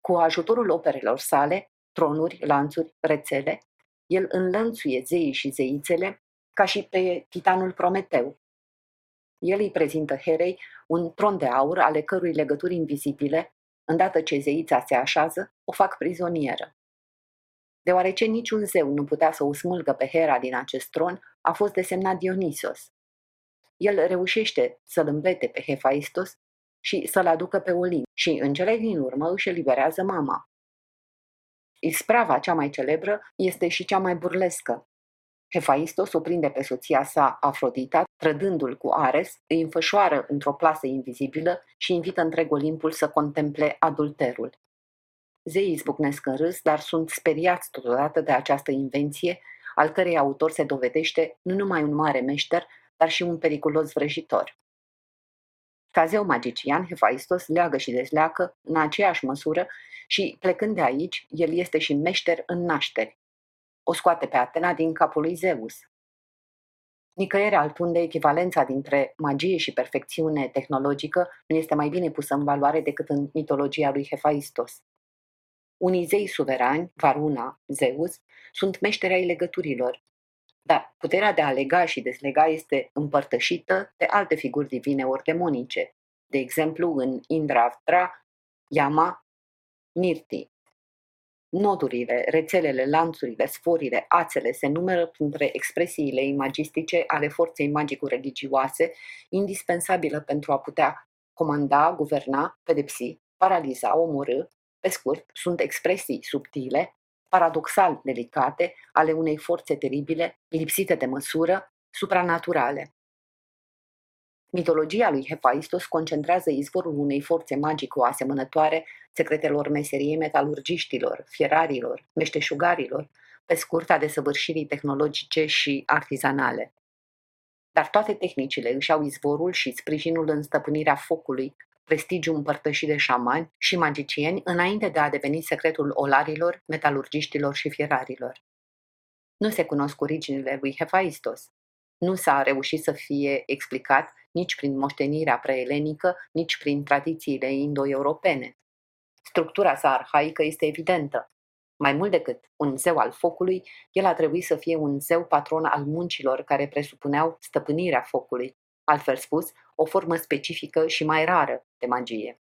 Cu ajutorul operelor sale, tronuri, lanțuri, rețele, el înlănțuie zeii și zeițele ca și pe titanul Prometeu. El îi prezintă Herei un tron de aur ale cărui legături invizibile, îndată ce zeița se așează, o fac prizonieră. Deoarece niciun zeu nu putea să o smulgă pe Hera din acest tron, a fost desemnat Dionisos. El reușește să-l îmbete pe Hephaistos și să-l aducă pe Olimp și în cele din urmă își eliberează mama. Isprava cea mai celebră este și cea mai burlescă. Hefaistos o prinde pe soția sa, Afrodita, trădându-l cu Ares, îi înfășoară într-o plasă invizibilă și invită întreg Olimpul să contemple adulterul. Zeii izbucnesc în râs, dar sunt speriați totodată de această invenție, al cărei autor se dovedește nu numai un mare meșter, dar și un periculos vrăjitor. Ca zeu magician, Hefaistos leagă și dezleacă în aceeași măsură și, plecând de aici, el este și meșter în nașteri. O scoate pe Atena din capul lui Zeus. Nicăieri altunde echivalența dintre magie și perfecțiune tehnologică nu este mai bine pusă în valoare decât în mitologia lui Hefaistos. Unii zei suverani, Varuna, Zeus, sunt meșteri ai legăturilor, dar puterea de a lega și dezlega este împărtășită de alte figuri divine ori demonice, de exemplu în Indravtra, Yama, Nirti. Nodurile, rețelele, lanțurile, sforile, ațele se numără printre expresiile imagistice ale forței magico-religioase, indispensabilă pentru a putea comanda, guverna, pedepsi, paraliza, omorâ, pe scurt, sunt expresii subtile paradoxal delicate ale unei forțe teribile, lipsite de măsură, supranaturale. Mitologia lui Hephaistos concentrează izvorul unei forțe magico asemănătoare secretelor meseriei metalurgiștilor, fierarilor, meșteșugarilor, pe scurt a desăvârșirii tehnologice și artizanale. Dar toate tehnicile își au izvorul și sprijinul în stăpânirea focului, prestigiu împărtășit de șamani și magicieni înainte de a deveni secretul olarilor, metalurgiștilor și fierarilor. Nu se cunosc originile lui Hephaistos. Nu s-a reușit să fie explicat nici prin moștenirea preelenică, nici prin tradițiile indo-europene. Structura sa arhaică este evidentă. Mai mult decât un zeu al focului, el a trebuit să fie un zeu patron al muncilor care presupuneau stăpânirea focului, altfel spus, o formă specifică și mai rară de magie.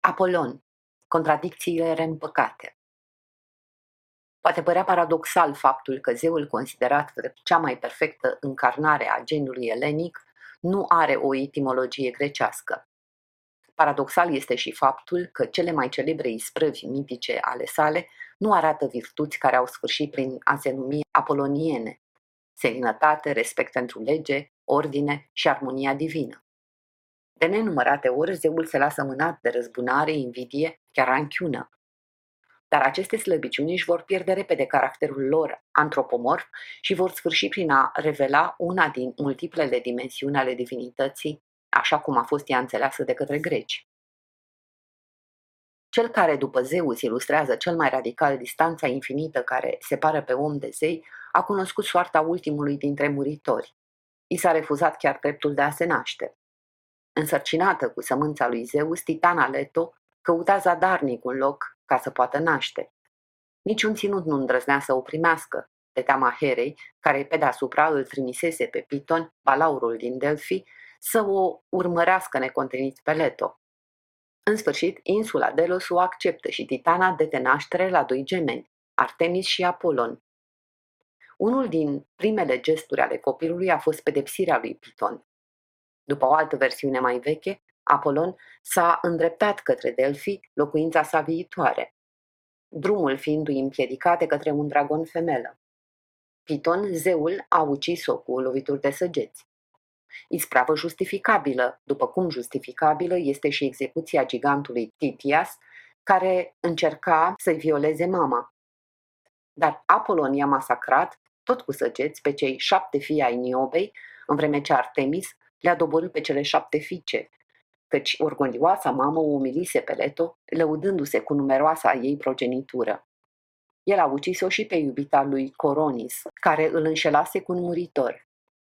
Apolon. Contradicțiile reîmpăcate. Poate părea paradoxal faptul că zeul considerat drept cea mai perfectă încarnare a geniului elenic nu are o etimologie grecească. Paradoxal este și faptul că cele mai celebre isprăvi mitice ale sale nu arată virtuți care au sfârșit prin a se numi apoloniene, seninătate, respect pentru lege, ordine și armonia divină. De nenumărate ori, zeul se lasă mânat de răzbunare, invidie, chiar ranchiună. Dar aceste slăbiciuni își vor pierde repede caracterul lor antropomorf și vor sfârși prin a revela una din multiplele dimensiuni ale divinității, așa cum a fost ea înțeleasă de către greci. Cel care după Zeus ilustrează cel mai radical distanța infinită care separă pe om de zei, a cunoscut soarta ultimului dintre muritori. I s-a refuzat chiar dreptul de a se naște. Însărcinată cu sămânța lui Zeus, Titana Leto căuta zadarnic un loc ca să poată naște. Niciun ținut nu îndrăznea să o primească, de teama Herei, care pe deasupra îl trimisese pe Piton, balaurul din Delphi, să o urmărească necontenit pe Leto. În sfârșit, insula Delos o acceptă și Titana dete naștere la doi gemeni, Artemis și Apolon. Unul din primele gesturi ale copilului a fost pedepsirea lui Piton. După o altă versiune mai veche, Apolon s-a îndreptat către Delphi, locuința sa viitoare, drumul fiindu-i împiedicat către un dragon femelă. Piton, zeul, a ucis-o cu lovituri de săgeți. Ispravă justificabilă, după cum justificabilă este și execuția gigantului Titias, care încerca să-i violeze mama. Dar Apolon i-a masacrat, tot cu săgeți, pe cei șapte fii ai Niobei, în vreme ce Artemis le-a doborât pe cele șapte fiice, căci orgolioasa mamă o umilise pe Leto, lăudându-se cu numeroasa ei progenitură. El a ucis-o și pe iubita lui Coronis, care îl înșelase cu un muritor.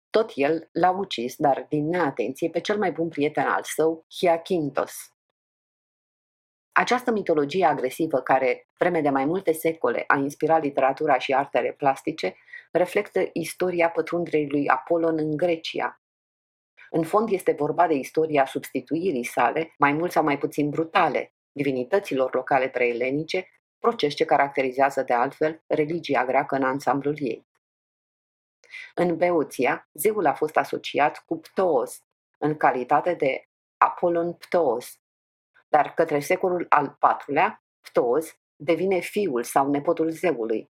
Tot el l-a ucis, dar din neatenție, pe cel mai bun prieten al său, Hiakintos. Această mitologie agresivă, care, vreme de mai multe secole, a inspirat literatura și artele plastice, reflectă istoria pătrunderii lui Apolon în Grecia, în fond este vorba de istoria substituirii sale, mai mult sau mai puțin brutale, divinităților locale preelenice, proces ce caracterizează de altfel religia greacă în ansamblul ei. În Beuția, zeul a fost asociat cu Ptoos, în calitate de Apolon Ptoos, dar către secolul al IV-lea, Ptoos devine fiul sau nepotul zeului.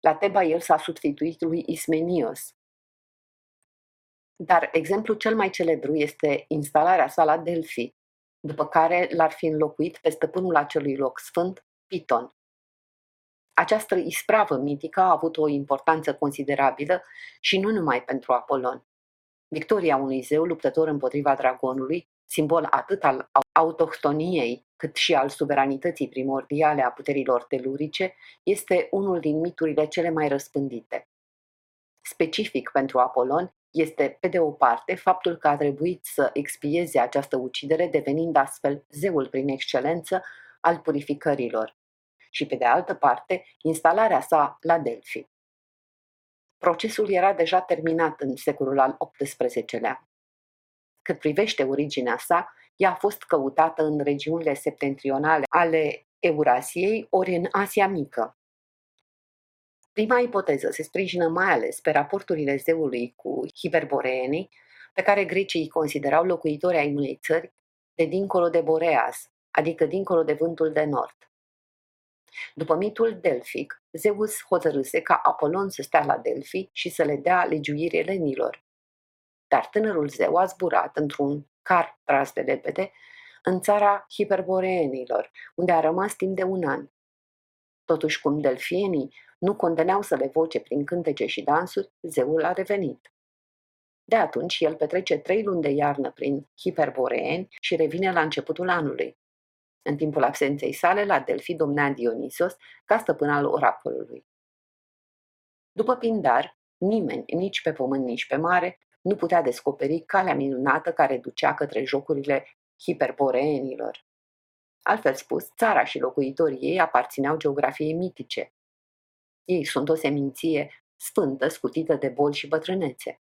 La Teba el s-a substituit lui Ismenios, dar exemplul cel mai celebru este instalarea sa la Delphi, după care l-ar fi înlocuit pe stăpânul acelui loc sfânt, Piton. Această ispravă mitică a avut o importanță considerabilă și nu numai pentru Apolon. Victoria unui zeu luptător împotriva dragonului, simbol atât al autohtoniei cât și al suveranității primordiale a puterilor telurice, este unul din miturile cele mai răspândite. Specific pentru Apolon este, pe de o parte, faptul că a trebuit să expieze această ucidere, devenind astfel zeul prin excelență al purificărilor, și, pe de altă parte, instalarea sa la Delphi. Procesul era deja terminat în secolul al XVIII-lea. Cât privește originea sa, ea a fost căutată în regiunile septentrionale ale Eurasiei ori în Asia Mică. Prima ipoteză se sprijină mai ales pe raporturile zeului cu hiperboreenii, pe care grecii îi considerau locuitori ai unei țări de dincolo de Boreas, adică dincolo de vântul de nord. După mitul delfic, Zeus hotărâse ca Apolon să stea la Delphi și să le dea legiuire elenilor. Dar tânărul zeu a zburat într-un car tras de lepede în țara hiperboreenilor, unde a rămas timp de un an. Totuși, cum delfienii nu condeneau să le voce prin cântece și dansuri, zeul a revenit. De atunci, el petrece trei luni de iarnă prin hiperboreeni și revine la începutul anului. În timpul absenței sale, la Delphi domnea Dionisos ca stăpân al oracolului. După Pindar, nimeni, nici pe pământ, nici pe mare, nu putea descoperi calea minunată care ducea către jocurile hiperboreenilor. Altfel spus, țara și locuitorii ei aparțineau geografiei mitice, ei sunt o seminție sfântă, scutită de boli și bătrânețe.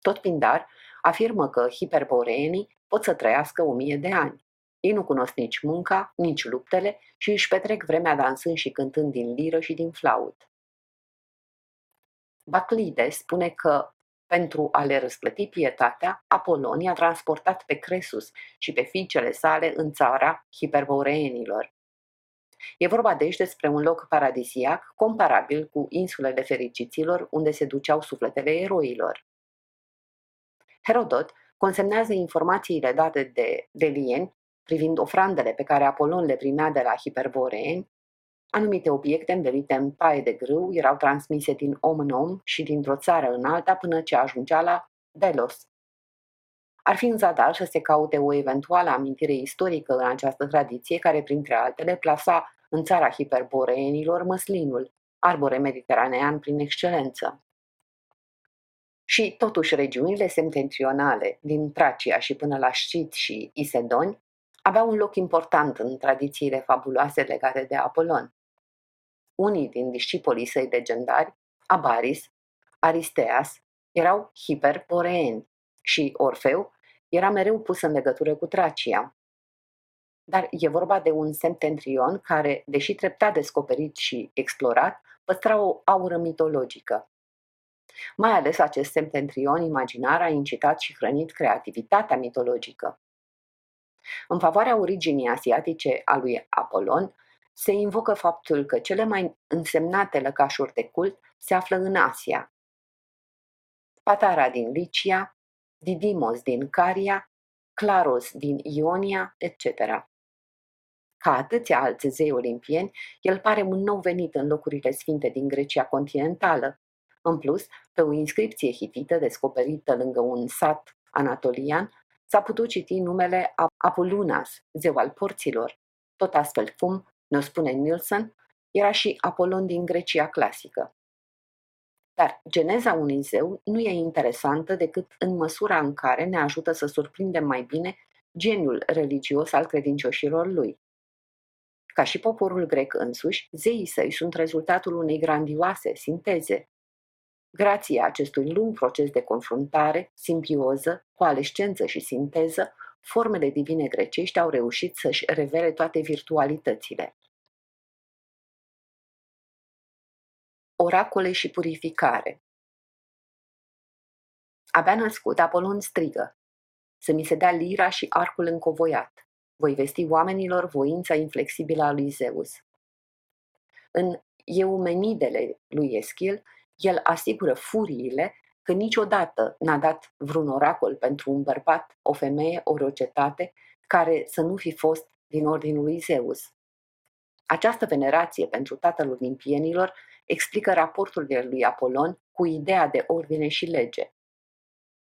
Tot Pindar afirmă că hiperboreenii pot să trăiască o mie de ani. Ei nu cunosc nici munca, nici luptele și își petrec vremea dansând și cântând din liră și din flaut. Baclide spune că pentru a le răsplăti pietatea, Apolon a transportat pe Cresus și pe fiicele sale în țara hiperboreenilor. E vorba de aici despre un loc paradisiac comparabil cu insulele fericiților unde se duceau sufletele eroilor. Herodot consemnează informațiile date de Delieni privind ofrandele pe care Apolon le primea de la hiperboreeni, anumite obiecte învelite în paie de grâu erau transmise din om în om și dintr-o țară în alta până ce ajungea la Delos. Ar fi în zadar să se caute o eventuală amintire istorică în această tradiție care, printre altele, plasa în țara hiperboreenilor măslinul, arbore mediteranean prin excelență. Și totuși regiunile septentrionale, din Tracia și până la Șcit și Isedoni, aveau un loc important în tradițiile fabuloase legate de Apolon. Unii din discipolii săi legendari Abaris, Aristeas erau hiperboreeni și Orfeu era mereu pus în legătură cu Tracia. Dar e vorba de un septentrion care, deși treptat descoperit și explorat, păstra o aură mitologică. Mai ales acest septentrion imaginar a incitat și hrănit creativitatea mitologică. În favoarea originii asiatice a lui Apolon, se invocă faptul că cele mai însemnate lăcașuri de cult se află în Asia. Patara din Licia, Didimos din Caria, Claros din Ionia, etc. Ca atâția alți zei olimpieni, el pare un nou venit în locurile sfinte din Grecia continentală. În plus, pe o inscripție hitită descoperită lângă un sat anatolian, s-a putut citi numele Apolunas, zeu al porților. Tot astfel cum, ne spune Nilsson, era și Apolon din Grecia clasică. Dar geneza unui zeu nu e interesantă decât în măsura în care ne ajută să surprindem mai bine geniul religios al credincioșilor lui. Ca și poporul grec însuși, zeii săi sunt rezultatul unei grandioase sinteze. Grație acestui lung proces de confruntare, simbioză, coalescență și sinteză, formele divine grecești au reușit să-și revele toate virtualitățile. Oracole și purificare Abia născut, Apolon strigă, să mi se dea lira și arcul încovoiat. Voi vesti oamenilor voința inflexibilă a lui Zeus. În Eumenidele lui Eschil, el asigură furiile că niciodată n-a dat vreun oracol pentru un bărbat, o femeie, o rocetate, care să nu fi fost din ordinul lui Zeus. Această venerație pentru tatăl olimpienilor explică raportul de lui Apolon cu ideea de ordine și lege.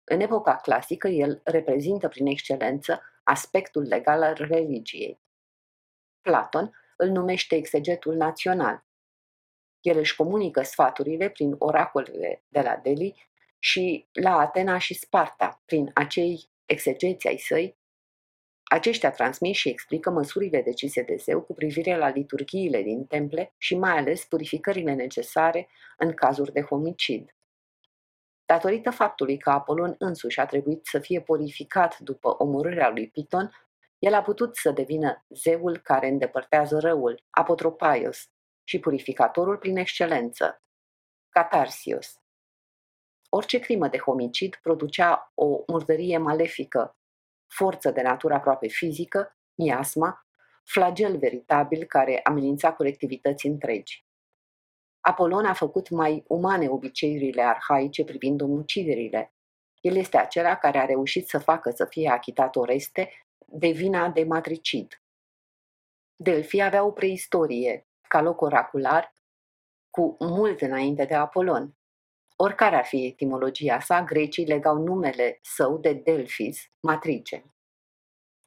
În epoca clasică, el reprezintă prin excelență aspectul legal al religiei. Platon îl numește exegetul național. El își comunică sfaturile prin oracolele de la Delhi și la Atena și Sparta, prin acei exegeți ai săi, aceștia transmit și explică măsurile decise de zeu cu privire la liturghiile din temple și mai ales purificările necesare în cazuri de homicid. Datorită faptului că Apolon însuși a trebuit să fie purificat după omorârea lui Piton, el a putut să devină zeul care îndepărtează răul, apotropaios, și purificatorul prin excelență, catarsios. Orice crimă de homicid producea o murdărie malefică, forță de natură aproape fizică, miasma, flagel veritabil care amenința colectivități întregi. Apolon a făcut mai umane obiceiurile arhaice privind omuciderile. El este acela care a reușit să facă să fie achitat Oreste de vina de matricid. Delphi avea o preistorie, ca loc oracular, cu mult înainte de Apolon. Oricare ar fi etimologia sa, grecii legau numele său de Delphis, matrice.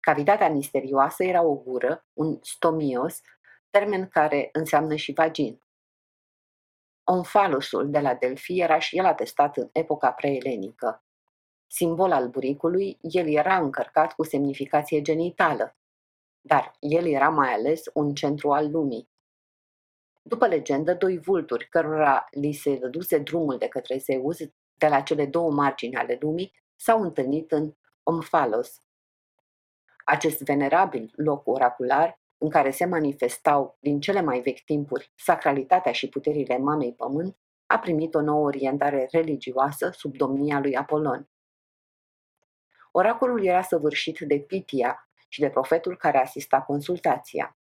Cavitatea misterioasă era o gură, un stomios, termen care înseamnă și vagin. Onfalusul de la Delphi era și el atestat în epoca preelenică. Simbol al buricului, el era încărcat cu semnificație genitală, dar el era mai ales un centru al lumii. După legendă, doi vulturi, cărora li se dăduse drumul de către Zeus de la cele două margini ale lumii, s-au întâlnit în Omphalos. Acest venerabil loc oracular, în care se manifestau din cele mai vechi timpuri sacralitatea și puterile mamei pământ, a primit o nouă orientare religioasă sub domnia lui Apolon. Oracolul era săvârșit de Pitia și de profetul care asista consultația.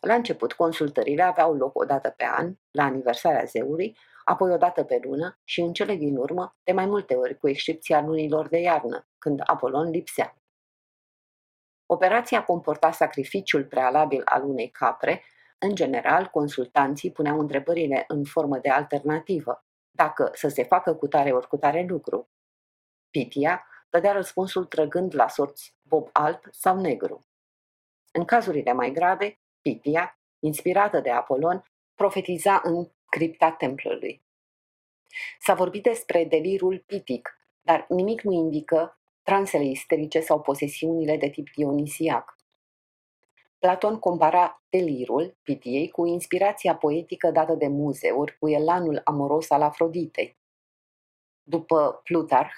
La început, consultările aveau loc o dată pe an, la aniversarea zeului, apoi o dată pe lună și în cele din urmă, de mai multe ori, cu excepția lunilor de iarnă, când Apolon lipsea. Operația comporta sacrificiul prealabil al unei capre, în general, consultanții puneau întrebările în formă de alternativă, dacă să se facă cu tare ori cu tare lucru. Pitia dădea răspunsul trăgând la sorți bob alb sau negru. În cazurile mai grave, Pitia, inspirată de Apolon, profetiza în cripta templului. S-a vorbit despre delirul pitic, dar nimic nu indică transele isterice sau posesiunile de tip dionisiac. Platon compara delirul Pitiei cu inspirația poetică dată de muzeuri cu elanul amoros al Afroditei. După Plutarh,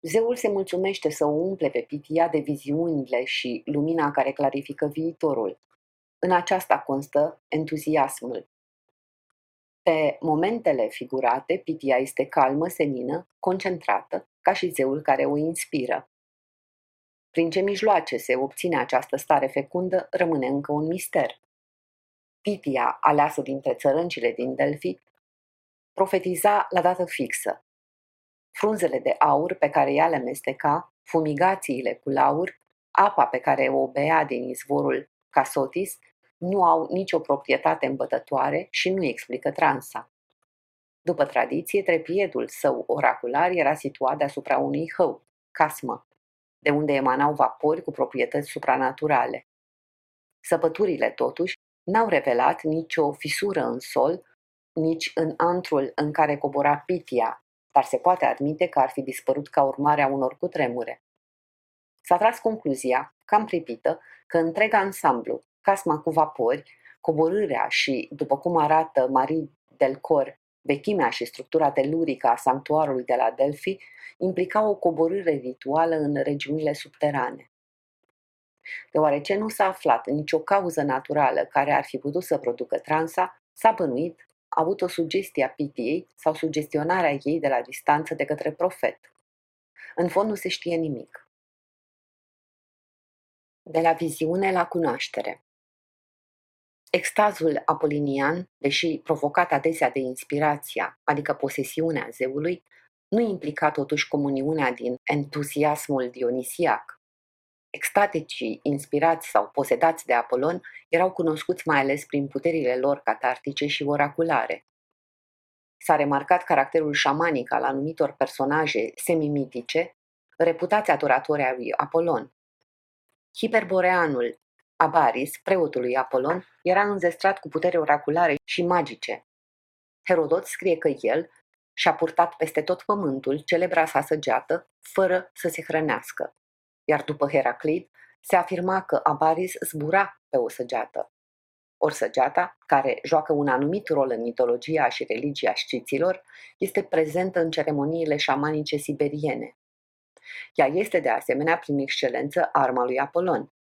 zeul se mulțumește să o umple pe Pitia de viziunile și lumina care clarifică viitorul. În aceasta constă entuziasmul. Pe momentele figurate, Pitia este calmă, senină, concentrată, ca și zeul care o inspiră. Prin ce mijloace se obține această stare fecundă rămâne încă un mister. Pitia, aleasă dintre țărâncile din Delphi, profetiza la dată fixă. Frunzele de aur pe care ea le mesteca, fumigațiile cu laur, apa pe care o bea din izvorul Casotis, nu au nicio proprietate îmbătătoare și nu explică transa. După tradiție, trepiedul său oracular era situat deasupra unui hău, casmă, de unde emanau vapori cu proprietăți supranaturale. Săpăturile, totuși, n-au revelat nicio fisură în sol, nici în antrul în care cobora Pitia, dar se poate admite că ar fi dispărut ca urmare a unor cutremure. S-a tras concluzia, cam pripită, că întreg ansamblu, casma cu vapori, coborârea și, după cum arată Marie del Cor, vechimea și structura telurică a sanctuarului de la Delphi, implica o coborâre rituală în regiunile subterane. Deoarece nu s-a aflat nicio cauză naturală care ar fi putut să producă transa, s-a bănuit, a avut o sugestie a pitiei sau sugestionarea ei de la distanță de către profet. În fond nu se știe nimic. De la viziune la cunoaștere. Extazul apolinian, deși provocat adesea de inspirația, adică posesiunea zeului, nu implica totuși comuniunea din entuziasmul dionisiac. Extaticii inspirați sau posedați de Apolon erau cunoscuți mai ales prin puterile lor catartice și oraculare. S-a remarcat caracterul șamanic al anumitor personaje semimitice, reputați adoratori ai lui Apolon. Hiperboreanul Abaris, preotul lui Apolon, era înzestrat cu putere oraculare și magice. Herodot scrie că el și-a purtat peste tot pământul celebra sa săgeată, fără să se hrănească. Iar după Heraclit, se afirma că Abaris zbura pe o săgeată. Ori săgeata, care joacă un anumit rol în mitologia și religia sciților, este prezentă în ceremoniile șamanice siberiene. Ea este de asemenea prin excelență arma lui Apolon.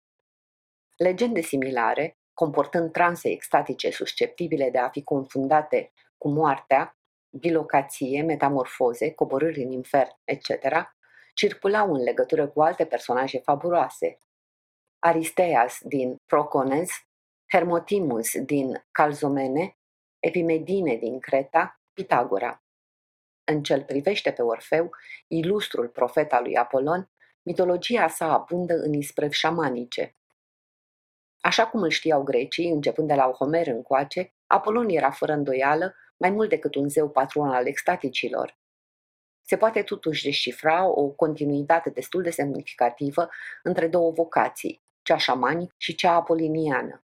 Legende similare, comportând transe extatice susceptibile de a fi confundate cu moartea, bilocație, metamorfoze, coborâri în infern, etc., circulau în legătură cu alte personaje fabuloase. Aristeas din Procones, Hermotimus din Calzomene, Epimedine din Creta, Pitagora. În cel privește pe Orfeu, ilustrul profet al lui Apolon, mitologia sa abundă în isprev șamanice. Așa cum îl știau grecii, începând de la Homer încoace, Apolon era fără îndoială mai mult decât un zeu patron al extaticilor. Se poate totuși descifra o continuitate destul de semnificativă între două vocații, cea șamanică și cea apoliniană.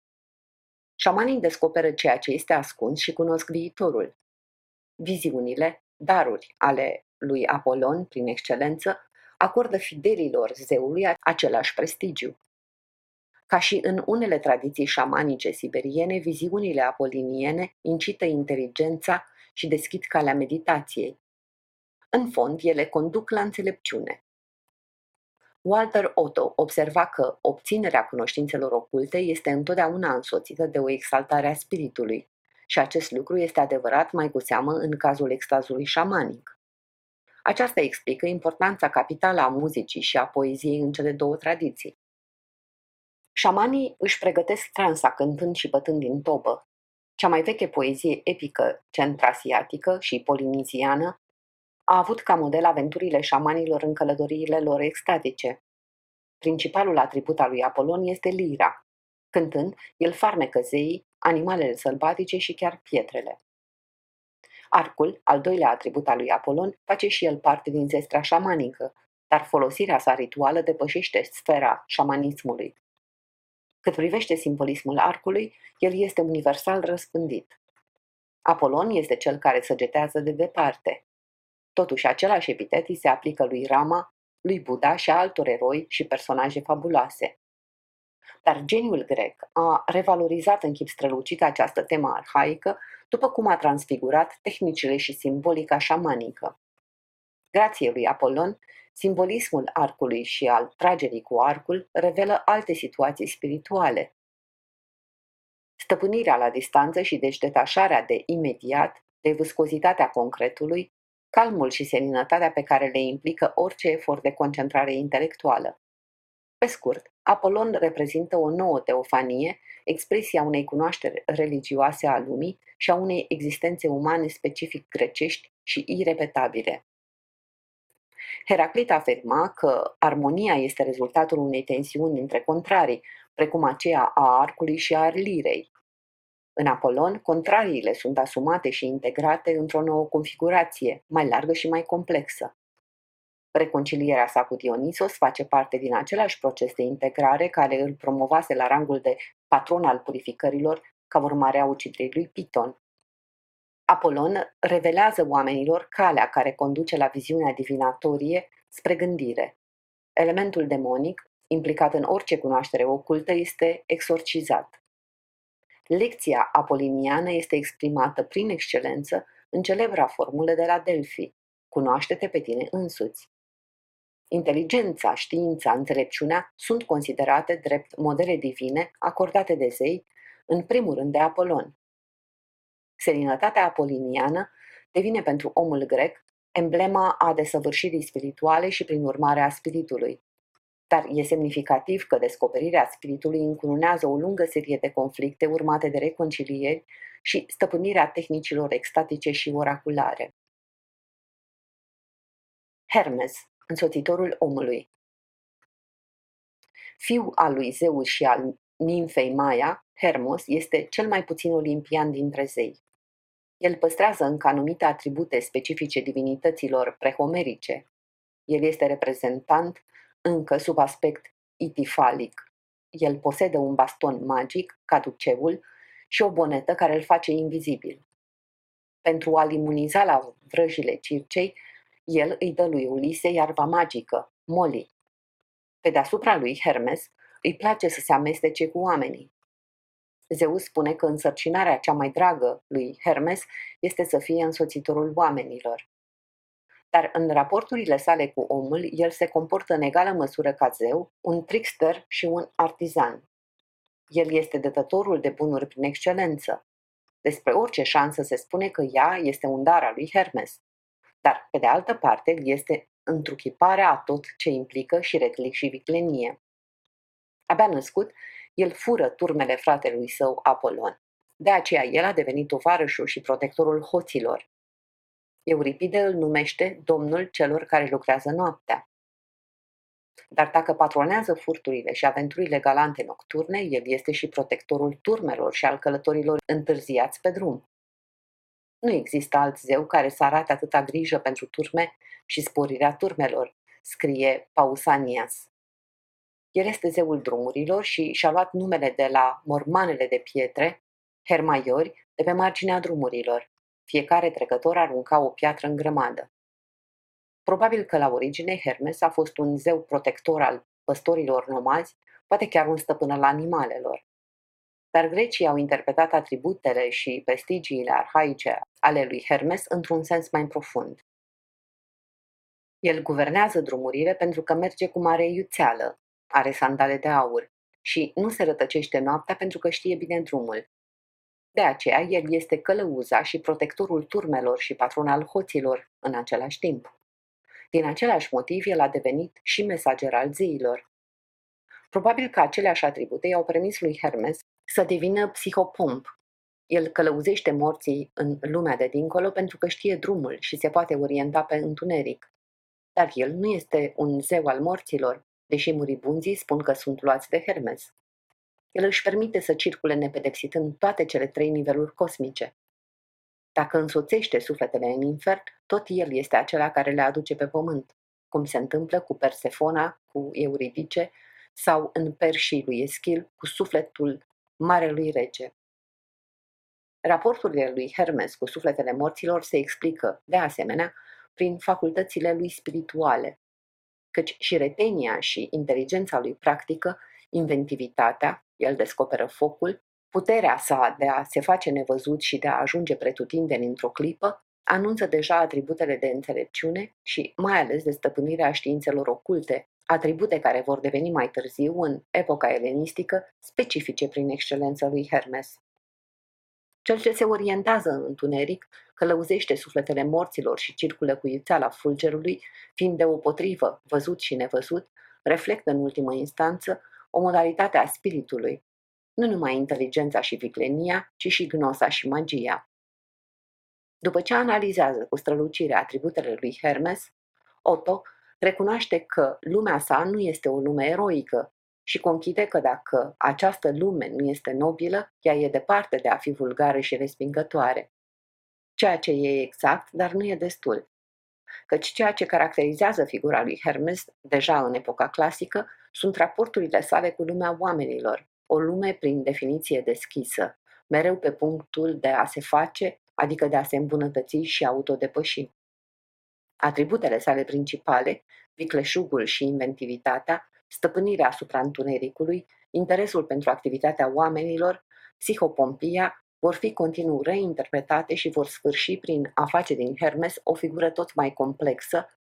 Șamanii descoperă ceea ce este ascuns și cunosc viitorul. Viziunile, daruri ale lui Apolon, prin excelență, acordă fidelilor zeului același prestigiu. Ca și în unele tradiții șamanice siberiene, viziunile apoliniene incită inteligența și deschid calea meditației. În fond, ele conduc la înțelepciune. Walter Otto observa că obținerea cunoștințelor oculte este întotdeauna însoțită de o exaltare a spiritului și acest lucru este adevărat mai cu seamă în cazul extazului șamanic. Aceasta explică importanța capitală a muzicii și a poeziei în cele două tradiții. Șamanii își pregătesc transa cântând și bătând din tobă. Cea mai veche poezie epică centrasiatică și poliniziană a avut ca model aventurile șamanilor în călătoriile lor extatice. Principalul atribut al lui Apolon este lira. Cântând, el farmecă zeii, animalele sălbatice și chiar pietrele. Arcul, al doilea atribut al lui Apolon, face și el parte din zestrea șamanică, dar folosirea sa rituală depășește sfera șamanismului. Cât privește simbolismul arcului, el este universal răspândit. Apolon este cel care săgetează de departe. Totuși, același epitet îi se aplică lui Rama, lui Buddha și altor eroi și personaje fabuloase. Dar geniul grec a revalorizat în chip strălucit această temă arhaică, după cum a transfigurat tehnicile și simbolica șamanică. Grație lui Apolon, simbolismul arcului și al tragerii cu arcul revelă alte situații spirituale. Stăpânirea la distanță și deci detașarea de imediat de viscozitatea concretului, calmul și seninătatea pe care le implică orice efort de concentrare intelectuală. Pe scurt, Apolon reprezintă o nouă teofanie, expresia unei cunoașteri religioase a lumii și a unei existențe umane specific grecești și irepetabile. Heraclit afirma că armonia este rezultatul unei tensiuni între contrarii, precum aceea a arcului și a lirei. În Apolon, contrariile sunt asumate și integrate într-o nouă configurație, mai largă și mai complexă. Reconcilierea sa cu Dionisos face parte din același proces de integrare care îl promovase la rangul de patron al purificărilor ca urmare a uciderii lui Piton. Apolon revelează oamenilor calea care conduce la viziunea divinatorie spre gândire. Elementul demonic, implicat în orice cunoaștere ocultă, este exorcizat. Lecția apoliniană este exprimată prin excelență în celebra formulă de la Delphi, cunoaște-te pe tine însuți. Inteligența, știința, înțelepciunea sunt considerate drept modele divine acordate de zei, în primul rând de Apolon. Seninătatea apoliniană devine pentru omul grec emblema a desăvârșirii spirituale și prin urmare a spiritului. Dar e semnificativ că descoperirea spiritului încununează o lungă serie de conflicte urmate de reconcilieri și stăpânirea tehnicilor extatice și oraculare. Hermes, însoțitorul omului Fiul al lui Zeus și al nimfei Maia, Hermos este cel mai puțin olimpian dintre zei. El păstrează încă anumite atribute specifice divinităților prehomerice. El este reprezentant încă sub aspect itifalic. El posedă un baston magic, caduceul, și o bonetă care îl face invizibil. Pentru a-l imuniza la vrăjile circei, el îi dă lui Ulise iarba magică, Molly. Pe deasupra lui Hermes îi place să se amestece cu oamenii. Zeus spune că însărcinarea cea mai dragă lui Hermes este să fie însoțitorul oamenilor. Dar în raporturile sale cu omul, el se comportă în egală măsură ca zeu, un trickster și un artizan. El este dătătorul de bunuri prin excelență. Despre orice șansă se spune că ea este un dar al lui Hermes. Dar, pe de altă parte, este întruchiparea a tot ce implică și retlic și viclenie. Abia născut, el fură turmele fratelui său Apolon. De aceea el a devenit tovarășul și protectorul hoților. Euripide îl numește domnul celor care lucrează noaptea. Dar dacă patronează furturile și aventurile galante nocturne, el este și protectorul turmelor și al călătorilor întârziați pe drum. Nu există alt zeu care să arate atâta grijă pentru turme și sporirea turmelor, scrie Pausanias. El este zeul drumurilor și și-a luat numele de la mormanele de pietre, hermaiori, de pe marginea drumurilor. Fiecare trecător arunca o piatră în grămadă. Probabil că la origine Hermes a fost un zeu protector al păstorilor nomazi, poate chiar un stăpân al animalelor. Dar grecii au interpretat atributele și prestigiile arhaice ale lui Hermes într-un sens mai profund. El guvernează drumurile pentru că merge cu mare iuțeală, are sandale de aur și nu se rătăcește noaptea pentru că știe bine drumul. De aceea, el este călăuza și protectorul turmelor și patron al hoților în același timp. Din același motiv, el a devenit și mesager al zeilor. Probabil că aceleași atribute i-au permis lui Hermes să devină psihopomp. El călăuzește morții în lumea de dincolo pentru că știe drumul și se poate orienta pe întuneric. Dar el nu este un zeu al morților, deși muribunzii spun că sunt luați de Hermes. El își permite să circule nepedepsit în toate cele trei niveluri cosmice. Dacă însoțește sufletele în infert, tot el este acela care le aduce pe pământ, cum se întâmplă cu Persefona, cu Euridice sau în Perșii lui Eschil cu sufletul Marelui Rege. Raporturile lui Hermes cu sufletele morților se explică, de asemenea, prin facultățile lui spirituale, căci și retenia și inteligența lui practică inventivitatea, el descoperă focul, puterea sa de a se face nevăzut și de a ajunge pretutindeni într-o clipă, anunță deja atributele de înțelepciune și mai ales de stăpânirea științelor oculte, atribute care vor deveni mai târziu, în epoca elenistică, specifice prin excelență lui Hermes. Cel ce se orientează în întuneric călăuzește sufletele morților și circulă cu iuțeala fulgerului, fiind deopotrivă, văzut și nevăzut, reflectă în ultimă instanță o modalitate a spiritului, nu numai inteligența și viclenia, ci și gnosa și magia. După ce analizează cu strălucire atributele lui Hermes, Otto recunoaște că lumea sa nu este o lume eroică și conchide că dacă această lume nu este nobilă, ea e departe de a fi vulgară și respingătoare. Ceea ce e exact, dar nu e destul. Căci ceea ce caracterizează figura lui Hermes, deja în epoca clasică, sunt raporturile sale cu lumea oamenilor, o lume prin definiție deschisă, mereu pe punctul de a se face, adică de a se îmbunătăți și autodepăși. Atributele sale principale, vicleșugul și inventivitatea, stăpânirea asupra întunericului, interesul pentru activitatea oamenilor, psihopompia, vor fi continuu reinterpretate și vor sfârși prin a face din Hermes o figură tot mai complexă,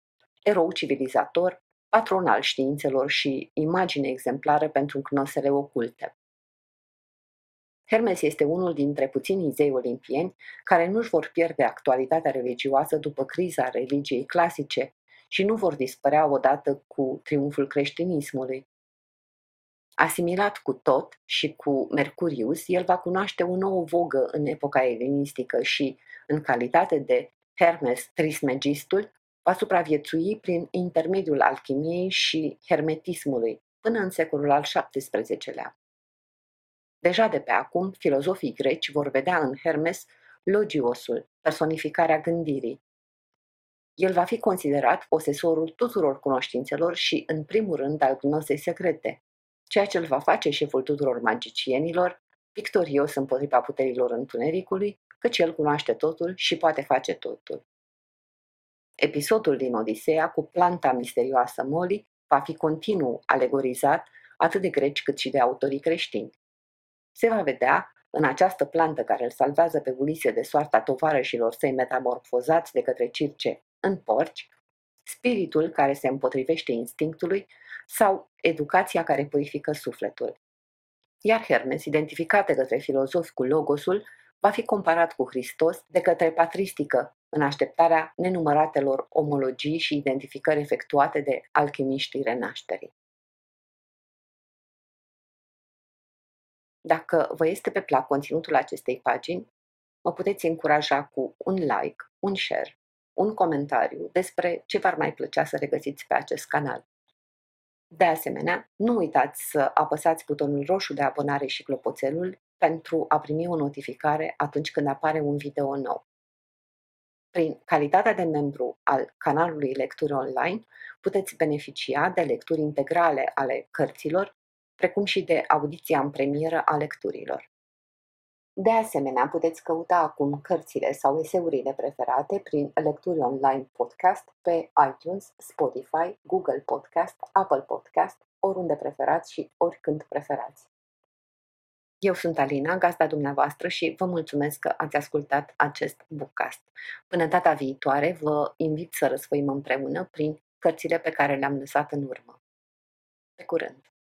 erou civilizator, patron al științelor și imagine exemplară pentru cnosele oculte. Hermes este unul dintre puținii zei olimpieni care nu-și vor pierde actualitatea religioasă după criza religiei clasice și nu vor dispărea odată cu triumful creștinismului. Asimilat cu tot și cu Mercurius, el va cunoaște o nouă vogă în epoca elenistică și, în calitate de Hermes Trismegistul, va supraviețui prin intermediul alchimiei și hermetismului până în secolul al XVII-lea. Deja de pe acum, filozofii greci vor vedea în Hermes logiosul, personificarea gândirii. El va fi considerat posesorul tuturor cunoștințelor și, în primul rând, al gnosei secrete, ceea ce îl va face șeful tuturor magicienilor, victorios împotriva puterilor întunericului, căci el cunoaște totul și poate face totul. Episodul din Odiseea cu planta misterioasă Moli va fi continuu alegorizat atât de greci cât și de autorii creștini. Se va vedea în această plantă care îl salvează pe Ulise de soarta tovarășilor săi metamorfozați de către circe în porci, spiritul care se împotrivește instinctului sau educația care purifică sufletul. Iar Hermes, identificat de către filozofi cu logosul, va fi comparat cu Hristos de către patristică în așteptarea nenumăratelor omologii și identificări efectuate de alchimiștii renașterii. Dacă vă este pe plac conținutul acestei pagini, mă puteți încuraja cu un like, un share, un comentariu despre ce v-ar mai plăcea să regăsiți pe acest canal. De asemenea, nu uitați să apăsați butonul roșu de abonare și clopoțelul pentru a primi o notificare atunci când apare un video nou. Prin calitatea de membru al canalului Lecturi Online, puteți beneficia de lecturi integrale ale cărților, precum și de audiția în premieră a lecturilor. De asemenea, puteți căuta acum cărțile sau eseurile preferate prin lecturi online podcast pe iTunes, Spotify, Google Podcast, Apple Podcast, oriunde preferați și oricând preferați. Eu sunt Alina, gazda dumneavoastră și vă mulțumesc că ați ascultat acest bookcast. Până data viitoare, vă invit să răsfoim împreună prin cărțile pe care le-am lăsat în urmă. Pe curând!